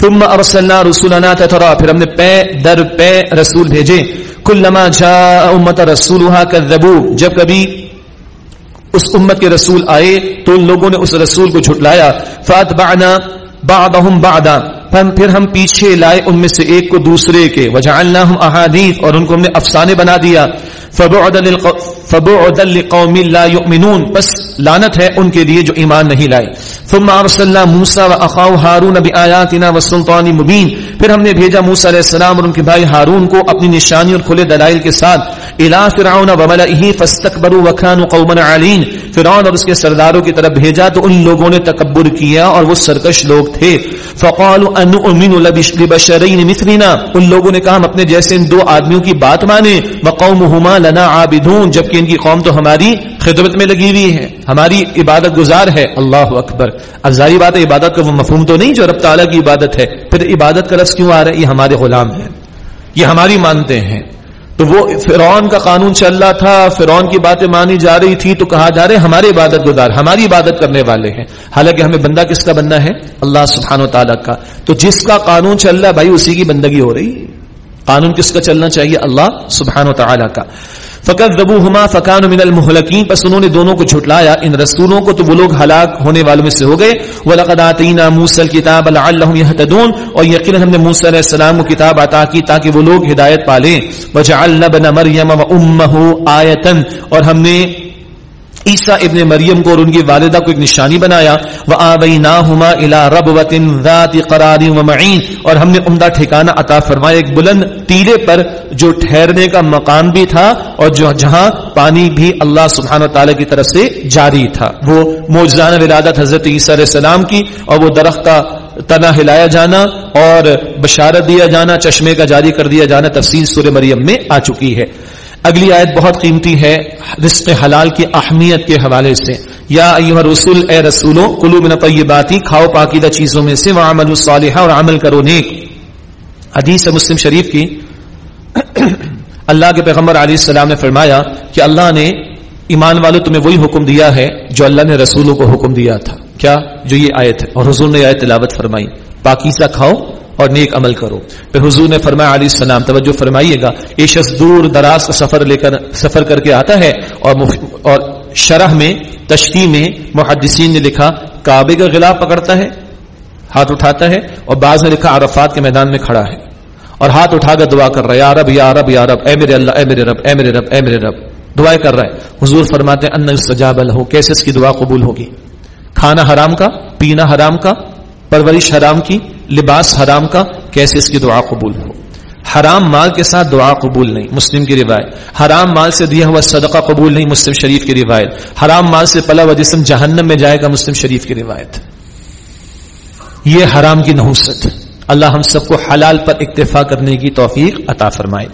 [SPEAKER 2] ثم ارسلنا رسولنا تترا پھر ہم نے پے، در پے رسول بھیجے۔ کلما جاء امت رسولها كذبوا۔ جب کبھی اس امت کے رسول آئے تو ان لوگوں نے اس رسول کو جھٹلایا۔ فاتبعنا بعضهم بعضا۔ پھر ہم پیچھے لائے ان میں سے ایک کو دوسرے کے۔ وجعلناهم احادیث اور ان کو ہم نے افسانے بنا دیا۔ فبعد لقوم لا يؤمنون بس لعنت ہے ان کے لیے جو ایمان نہیں لائے۔ ثم ارسلنا موسى واخاه هارون بآياتنا والسلطان مبين پھر ہم نے بھیجا موسی علیہ السلام اور ان کے بھائی ہارون کو اپنی نشانی اور کھلے دلائل کے ساتھ۔ الى فرعون وملئه فاستكبروا وكانوا قوما عالين فرعون اور اس کے سرداروں کی طرف بھیجا تو ان لوگوں نے تکبر کیا اور وہ سرکش لوگ تھے۔ فقالوا انؤمن لبشرین مثلنا۔ ان لوگوں نے کہا، ہم اپنے جیسے ان دو آدمیوں کی بات مانیں۔ وقومہما لنا عابدون۔ جبکہ ان کی قوم تو ہماری خدمت میں لگی ہوئی ہے ہماری عبادت گزار ہے۔ اللہ اکبر۔ اب ظاہری بات ہے، عبادت کا وہ مفہوم تو نہیں جو رب تعالیٰ کی عبادت ہے۔ پھر عبادت کا رس کیوں آ رہا ہے؟ یہ ہمارے غلام ہیں۔ یہ ہماری مانتے ہیں۔ تو وہ فرعون کا قانون چل رہا تھا، فرعون کی باتیں مانی جا رہی تھی، تو کہا جا رہے ہمارے عبادت گزار، ہماری عبادت کرنے والے ہیں۔ حالانکہ ہمیں بندہ کس کا بننا ہے؟ اللہ سبحانہ و تعالیٰ کا۔ تو جس کا قانون چل رہا ہے بھائی، اسی کی بندگی ہو رہی قانون کس کا چلنا چاہیے؟ اللہ سبحانہ و تعالیٰ کا۔ فقط زبو ہما فقان من المحلقین بس انہوں نے دونوں کو جھٹلایا ان رسولوں کو تو وہ لوگ ہلاک ہونے والوں میں سے ہو گئے۔ وَلَقَدْ آتَيْنَا مُوسَى الْكِتَابَ لَعَلَّهُمْ يَهْتَدُونَ اور یقینا ہم نے موسی علیہ السلام کو کتاب عطا کی تاکہ وہ لوگ ہدایت پالیں وَجَعَلْنَا بَنَ مَرْيَمَ وَأُمَّهُ آیَةً اور ہم نے عیسیٰ ابن مریم کو اور ان کی والدہ کو ایک نشانی بنایا وَآبَيْنَاهُمَا إِلَى رَبْوَةٍ ذَاتِ قَرَارٍ وَمَعِينٍ۔ اور ہم نے عمدہ ٹھکانہ عطا فرمایا، ایک بلند ٹیلے پر جو ٹھہرنے کا مقام بھی تھا اور جو جہاں پانی بھی اللہ سبحانہ تعالی کی طرف سے جاری تھا۔ وہ موجزانہ ولادت حضرت عیسیٰ علیہ السلام کی اور وہ درخت کا تنا ہلایا جانا اور بشارت دیا جانا، چشمے کا جاری کر دیا جانا تفصیل سورہ مریم میں آ چکی ہے۔ اگلی آیت بہت قیمتی ہے، رزق حلال کی اہمیت کے حوالے سے۔ یا ایوہ رسول اے رسولوں کلو من طیباتی، کھاؤ پاکیدہ چیزوں میں سے وعمل الصالحہ اور عمل کرو نیک۔ حدیث مسلم شریف کی اللہ کے پیغمبر علیہ السلام نے فرمایا کہ اللہ نے ایمان والوں تمہیں وہی حکم دیا ہے جو اللہ نے رسولوں کو حکم دیا تھا۔ کیا؟ جو یہ آیت ہے۔ اور حضور نے آیت تلاوت فرمائی۔ پاکیزہ کھاؤ اور نیک عمل کرو۔ پھر حضور نے فرمایا علیہ السلام، توجہ فرمائیے گا، یہ شخص دور دراز کا سفر لے کر، سفر کر کے آتا ہے اور مف... اور شرح میں، تشکیل میں محدثین نے لکھا، کعبے کا غلاف پکڑتا ہے، ہاتھ اٹھاتا ہے اور بعض نے لکھا، عرفات کے میدان میں کھڑا ہے۔ اور ہاتھ اٹھا کر دعا کر رہا ہے، یا رب یا رب یا رب، اے میرے اللہ، اے میرے رب، اے میرے رب، اے میرے رب۔ دعائیں کر رہا ہے۔ حضور فرماتے ہیں، ان سجاب ہو کیسے اس کی دعا قبول ہوگی؟ کھانا حرام کا، پینا حرام کا پرورش حرام کی، لباس حرام کا، کیسے اس کی دعا قبول ہو؟ حرام مال کے ساتھ دعا قبول نہیں، مسلم کی روایت۔ حرام مال سے دیا ہوا صدقہ قبول نہیں، مسلم شریف کی روایت۔ حرام مال سے پلا ہوا جسم جہنم میں جائے گا، مسلم شریف کی روایت۔ یہ حرام کی نحوست۔ اللہ ہم سب کو حلال پر اکتفا کرنے کی توفیق عطا فرمائے۔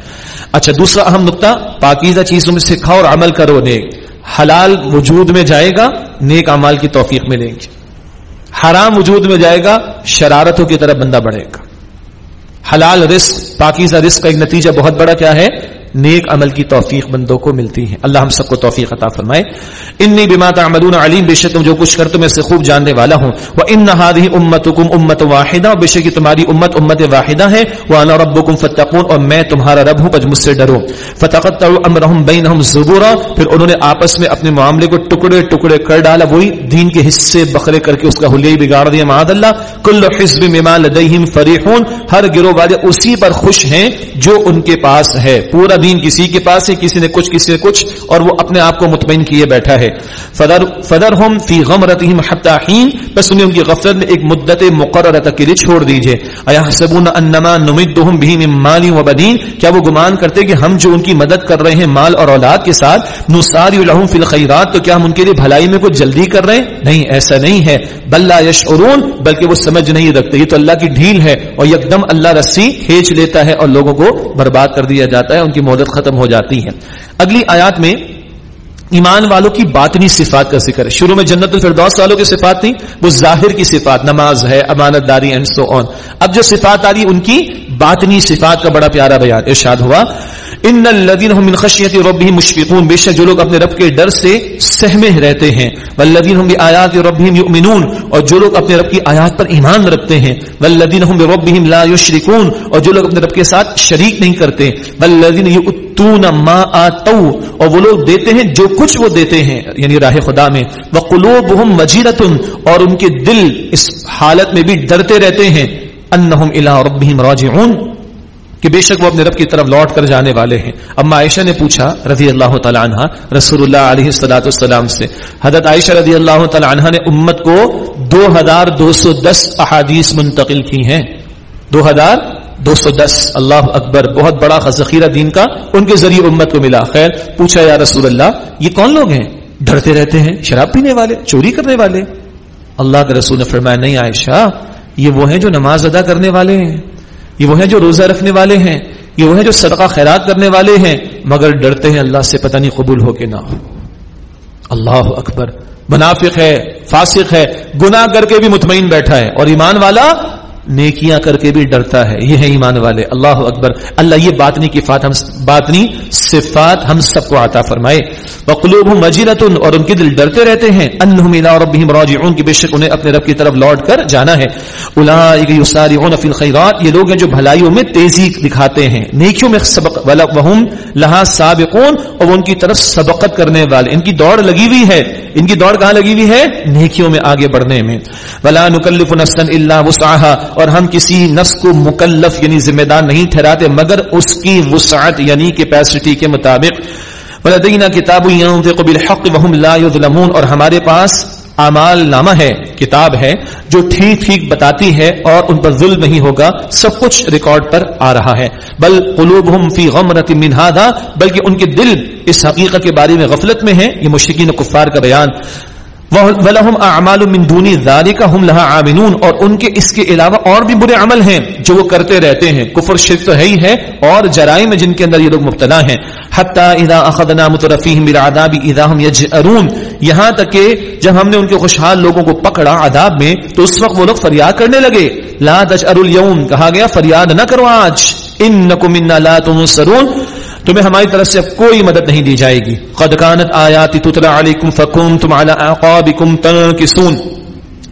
[SPEAKER 2] اچھا دوسرا اہم نقطہ، پاکیزہ چیزوں میں سکھاؤ اور عمل کرو، نیک۔ حلال وجود میں جائے گا، نیک امال کی توفیق ملے گی۔ حرام وجود میں جائے گا، شرارتوں کی طرح بندہ بڑھے گا۔ حلال رزق، پاکیزہ رزق کا ایک نتیجہ بہت بڑا کیا ہے؟ نیک عمل کی توفیق بندوں کو ملتی ہے۔ اللہ ہم سب کو توفیق عطا فرمائے۔ انی بما تعملون علیم، بے شک تم جو کچھ کرتے میں سے خوب جاننے والا ہوں۔ وہ ان هذه امتكم امه واحده بے شک تمہاری امت امت واحدہ ہے۔ وانا ربكم فتقون اور میں تمہارا رب ہوں بس مجھ سے ڈرو۔ فتقطعوا امرهم بينهم زبورا۔ پھر انہوں نے آپس میں اپنے معاملے کو ٹکڑے ٹکڑے کر ڈالا۔ وہی دین کے حصے بکھرے کر کے اس کا حلیہ بگاڑ دیا۔ معاذ اللہ۔ کل حزب بما لديهم فرحون ہر گروہ والے اسی پر خوش ہیں جو ان کے پاس ہے۔ پورا دین کسی کے پاس ہے، کسی نے کچھ، کسی نے کچھ، اور وہ اپنے آپ کو مطمئن کیے بیٹھا ہے۔ فدر فدر ہم فی غمرتہم حتی حین۔ پس انہیں ان کی غفلت میں ایک مدت مقررہ تک کے لیے چھوڑ دیجیے ایا انما نمدہم بہی من مال و بدین۔ کیا وہ گمان کرتے کہ ہم جو ان کی مدد کر رہے ہیں مال اور اولاد کے ساتھ نساری لہم فی الخیرات، تو کیا ہم ان کے لیے بھلائی میں کچھ جلدی کر رہے ہیں؟ نہیں، ایسا نہیں ہے۔ بل لا یشعرون، بلکہ وہ سمجھ نہیں رکھتے۔ یہ تو اللہ کی ڈھیل ہے، اور یکدم اللہ رسی کھینچ لیتا ہے اور لوگوں کو برباد کر دیا جاتا ہے، ان کی مہلت ختم ہو جاتی ہے۔ اگلی آیات میں ایمان والوں کی باطنی صفات کا ذکر ہے۔ شروع میں جنت الفردوس والوں کی صفات تھی وہ ظاہر کی صفات، نماز ہے امانت داری اینڈ سو آن اب جو صفات آ رہی ان کی باطنی صفات کا بڑا پیارا بیان ارشاد ہوا۔ ان الذين هم من خشيه ربهم مشفقون، بے شک جو لوگ اپنے رب کے ڈر سے سہمے رہتے ہیں۔ والذین هم بآیات ربهم یؤمنون، اور جو لوگ اپنے رب کی آیات پر ایمان رکھتے ہیں۔ والذین هم بربهم لا یشرکون، اور جو لوگ اپنے رب کے ساتھ شریک نہیں کرتے۔ والذین ما آتوا اور وہ لوگ دیتے ہیں جو کچھ وہ دیتے ہیں یعنی راہ خدا میں۔ وقلوبهم وجیلۃ اور ان کے دل اس حالت میں بھی ڈرتے رہتے ہیں۔ انہم الی ربهم راجعون، کہ بے شک وہ اپنے رب کی طرف لوٹ کر جانے والے ہیں۔ اما عائشہ نے پوچھا رضی اللہ تعالیٰ عنہ رسول اللہ علیہ السلاۃ السلام سے، حضرت عائشہ رضی اللہ تعالیٰ عنہ نے امت کو دو ہزار دو سو دس احادیث منتقل کی ہیں۔ دو ہزار دو سو دس، اللہ اکبر، بہت بڑا ذخیرہ دین کا ان کے ذریعے امت کو ملا۔ خیر، پوچھا یا رسول اللہ، یہ کون لوگ ہیں؟ ڈرتے رہتے ہیں، شراب پینے والے، چوری کرنے والے۔ اللہ کے رسول نے فرمایا، نہیں عائشہ، یہ وہ ہیں جو نماز ادا کرنے والے ہیں۔ یہ وہ ہیں جو روزہ رکھنے والے ہیں۔ یہ وہ ہیں جو صدقہ خیرات کرنے والے ہیں۔ مگر ڈرتے ہیں اللہ سے پتہ نہیں قبول ہو کہ نہ۔ ہو اللہ اکبر، منافق ہے، فاسق ہے، گناہ کر کے بھی مطمئن بیٹھا ہے۔ اور ایمان والا نیکیاں کر کے بھی ڈرتا ہے، یہ ہے ایمان والے۔ اللہ اکبر۔ اللہ یہ باطنی کی فات ہم باطنی صفات ہم سب کو عطا فرمائے۔ وقلوبهم مجلۃ اور ان کے دل ڈرتے رہتے ہیں۔ انهم الى ربهم راجعون، کہ بے شک انہیں اپنے رب کی طرف لوٹ کر جانا ہے۔ اولئک یسارعون فی الخیرات، یہ لوگ ہیں جو بھلائیوں میں تیزی دکھاتے ہیں۔ نیکیوں میں سبق وهم لها سابقون، اور ان کی طرف سبقت کرنے والے۔ ان کی دوڑ لگی ہوئی ہے۔ ان کی دوڑ کہاں لگی ہوئی ہے؟ نیکیوں میں آگے بڑھنے میں۔ ولا نکلف نفسا الا وسعها اور ہم کسی نفس کو مکلف یعنی ذمہ دار نہیں ٹھہراتے، مگر اس کی وسعت یعنی کیپیسٹی کے مطابق۔ ولدینا کتاب ينطق بالحق وهم لا اور ہمارے پاس اعمال نامہ ہے، کتاب ہے، جو ٹھیک ٹھیک بتاتی ہے اور ان پر ظلم نہیں ہوگا۔ سب کچھ ریکارڈ پر آ رہا ہے۔ بل قلوبهم في غمرة من هذا، بلکہ ان کے دل اس حقیقت کے بارے میں غفلت میں ہیں۔ یہ مشرکین کفار کا بیان۔ وَلَهُمْ أَعْمَالٌ مِّن دُونِ ذَلِكَ هُمْ لَهَا عَامِلُونَ۔ اور ان کے اس کے علاوہ اور بھی برے عمل ہیں جو وہ کرتے رہتے ہیں۔ کفر شرک تو ہے ہی ہے اور جرائم جن کے اندر یہ لوگ مبتلا ہیں۔ حَتَّى إِذَا أَخَذْنَا مُتْرَفِيهِمْ بِالْعَذَابِ إِذَا هُمْ يَجْأَرُونَ یہاں تک کہ جب ہم نے ان کے خوشحال لوگوں کو پکڑا عذاب میں، تو اس وقت وہ لوگ فریاد کرنے لگے۔ لا تجأروا اليوم، کہا گیا، فریاد نہ کرو آج۔ انکم منا لا تنصرون۔ تمہیں ہماری طرف سے اب کوئی مدد نہیں دی جائے گی۔ قد کانت تتلا علیکم فکنتم علی اعقابکم تنکسون۔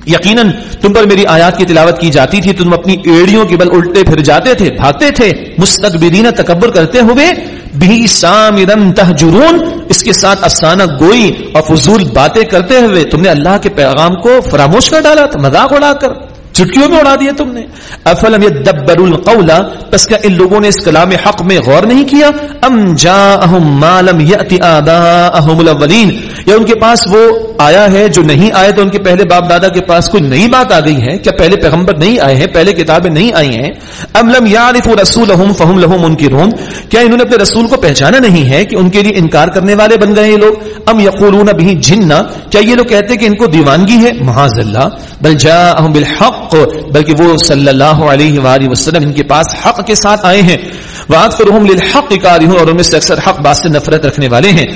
[SPEAKER 2] یقیناً تم پر میری آیات کی تلاوت کی جاتی تھی، تم اپنی ایڑیوں کے بل الٹے پھر جاتے تھے، بھاگتے تھے۔ مستقبرین تکبر کرتے ہوئے بھی سامرن تہجرون۔ اس کے ساتھ افسانہ گوئی اور فضول باتیں کرتے ہوئے تم نے اللہ کے پیغام کو فراموش کر ڈالا تھا مذاق اڑا کر۔ چٹکیوں میں اڑا دیا تم نے۔ افلم یدبر القول، پس کیا ان لوگوں نے اس کلام حق میں غور نہیں کیا؟ ام جاءہم ما لم یأت آباءہم الاولین۔ یا ان کے پاس وہ آیا ہے جو نہیں آئے تو ان کے پہلے باپ دادا کے پاس کوئی نئی بات آ گئی ہے؟ کیا پہلے پیغمبر نہیں آئے ہیں؟ پہلے کتابیں نہیں آئی ہیں؟ ام لم یعرفوا رسولہم فہم لہم منکرون؟ کیا انہوں نے اپنے رسول کو پہچانا نہیں ہے کہ ان کے لیے انکار کرنے والے بن گئے یہ لوگ؟ ام یقولون به جنہ؟ کیا یہ لوگ کہتے کہ ان کو دیوانگی ہے؟ معاذ اللہ۔ بل جاءہم بالحق، بلکہ وہ صلی اللہ علیہ وآلہ وسلم ان کے پاس حق کے ساتھ آئے ہیں۔ وَأَكْثَرُهُمْ کاری ہوں اور ان میں سے اکثر حق بات سے نفرت رکھنے والے ہیں۔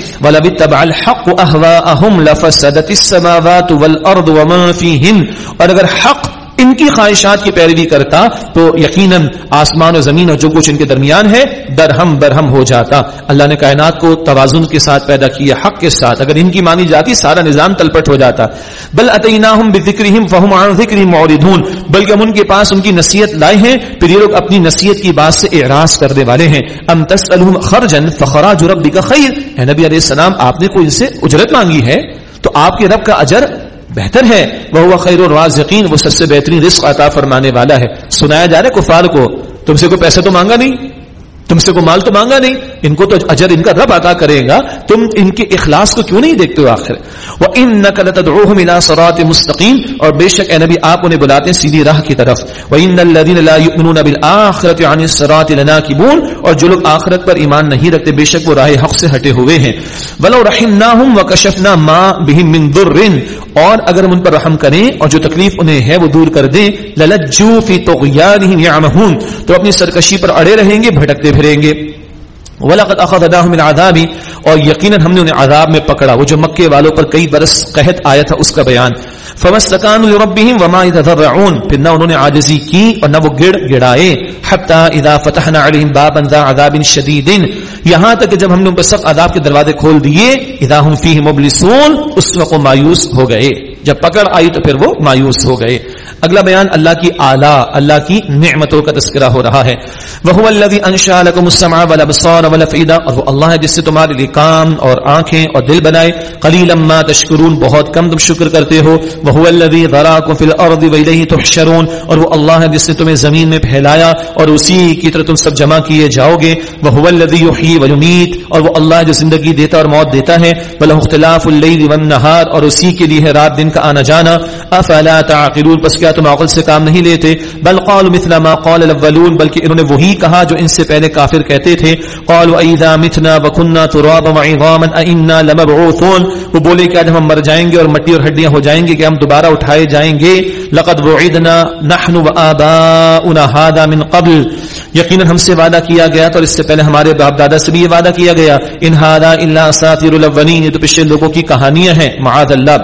[SPEAKER 2] أَهْوَاءَهُمْ لَفَسَدَتِ السَّمَاوَاتُ وَالْأَرْضُ فِيهِنْ اور اگر حق ان کی خواہشات کی پیروی کرتا تو یقیناً آسمان و زمین اور جو کچھ ان کے درمیان ہے، درہم برہم ہو جاتا۔ اللہ نے کائنات کو توازن کے ساتھ پیدا کیا، حق کے ساتھ۔ اگر ان کی مانی جاتی، سارا نظام تلپٹ ہو جاتا۔ بل اتیناہم فہم عن ذکرہم معرضون۔ بلکہ ہم ان کے پاس ان کی نصیحت لائے ہیں، پھر یہ لوگ اپنی نصیحت کی بات سے اعراض کرنے والے ہیں۔ ام تسألہم خرجا فخراج ربک خیر۔ اے نبی علیہ السلام، آپ نے کوئی ان سے اجرت مانگی ہے؟ تو آپ کے رب کا اجر بہتر ہے۔ وہ خیر الرازقین، وہ سب سے بہترین رزق عطا فرمانے والا ہے۔ سنایا جا رہا ہے کفار کو، تم سے کوئی پیسہ تو مانگا نہیں؟ تم سے کوئی مال تو مانگا نہیں، ان کو تو اجر ان کا رب عطا کرے گا۔ تم ان کے اخلاص کو کیوں نہیں دیکھتے ہو آخر؟ وہ ان نقل تدعوهم الى صراط مستقیم اور بے شک اے نبی، آپ انہیں بلاتے ہیں سیدھی راہ کی طرف۔ وان الذين لا يؤمنون بالاخره عن الصراط لناكبون۔ اور جو لوگ آخرت پر ایمان نہیں رکھتے، بے شک وہ راہ حق سے ہٹے ہوئے ہیں۔ ولو رحمناهم وكشفنا ما بهم من ضر۔ اور اگر ہم ان پر رحم کریں اور جو تکلیف انہیں ہے وہ دور کر دیں، للجوا في طغيانهم يعمهون۔ تو اپنی سرکشی پر اڑے رہیں گے، بھٹکتے پھریں گے۔ وَلَقَدْ أَخَذَنَاهُمْ مِنْ عَذَابِ اور یقیناً ہم نے انہیں عذاب میں پکڑا۔ وہ جو مکے والوں پر کئی برس قحط آیا تھا، اس کا بیان۔ فَمَسْتَقَانُوا لِرَبِّهِمْ وَمَا يَتَضَرَّعُونَ پھر نہ انہوں نے عاجزی کی اور نہ وہ گڑ گڑائے۔ حَتَّى إِذَا فَتَحْنَا عَلَيْهِمْ بَابًا ذَا عَذَابٍ شَدِيدٍ۔ یہاں تک کہ جب ہم نے ان پر سخت عذاب کے دروازے کھول دیے اذا هم فيه مبلسون، اس وقت مایوس ہو گئے۔ جب پکڑ آئی تو پھر وہ مایوس ہو گئے۔ اگلا بیان اللہ کی اعلی اللہ کی نعمتوں کا تذکرہ ہو رہا ہے۔ وہ الذي انشا لكم السمع والابصار والافئده اور وہ اللہ ہے جس سے تمہارے لیے کان اور آنکھیں اور دل بنائے۔ قلیلا ما تشکرون بہت کم تم شکر کرتے ہو۔ وہ الذي ذراكم في الارض واليه تحشرون، اور وہ اللہ ہے جس نے تمہیں زمین میں پھیلایا اور اسی کی طرح تم سب جمع کیے جاؤ گے۔ وہ الذي يحيي ويميت، اور وہ اللہ ہے جو زندگی دیتا اور موت دیتا ہے۔ وله اختلاف الليل والنهار، اور اسی کے لیے ہے رات دن کا آنا جانا۔ افلا تعقلون؟ پس کیا تم عقل سے کام نہیں لیتے؟ بل قالوا مثل ما قال الاولون، بلکہ انہوں نے وہی کہا جو ان سے پہلے کافر کہتے تھے۔ قالوا اذا متنا وكنا ترابا وعظاما، ائنا لمبعوثون۔ وہ بولے کہ جب ہم مر جائیں گے اور مٹی اور ہڈیاں ہو جائیں گے کہ ہم دوبارہ اٹھائے جائیں گے۔ لقد وعدنا نحن وآباؤنا هذا من قبل۔ یقینا ہم سے وعدہ کیا گیا تو اس سے پہلے ہمارے باپ دادا سے بھی یہ وعدہ کیا گیا۔ ان هذا الا اساطير الاولين یہ تو پچھلے لوگوں کی کہانیاں ہیں، معاذ اللہ۔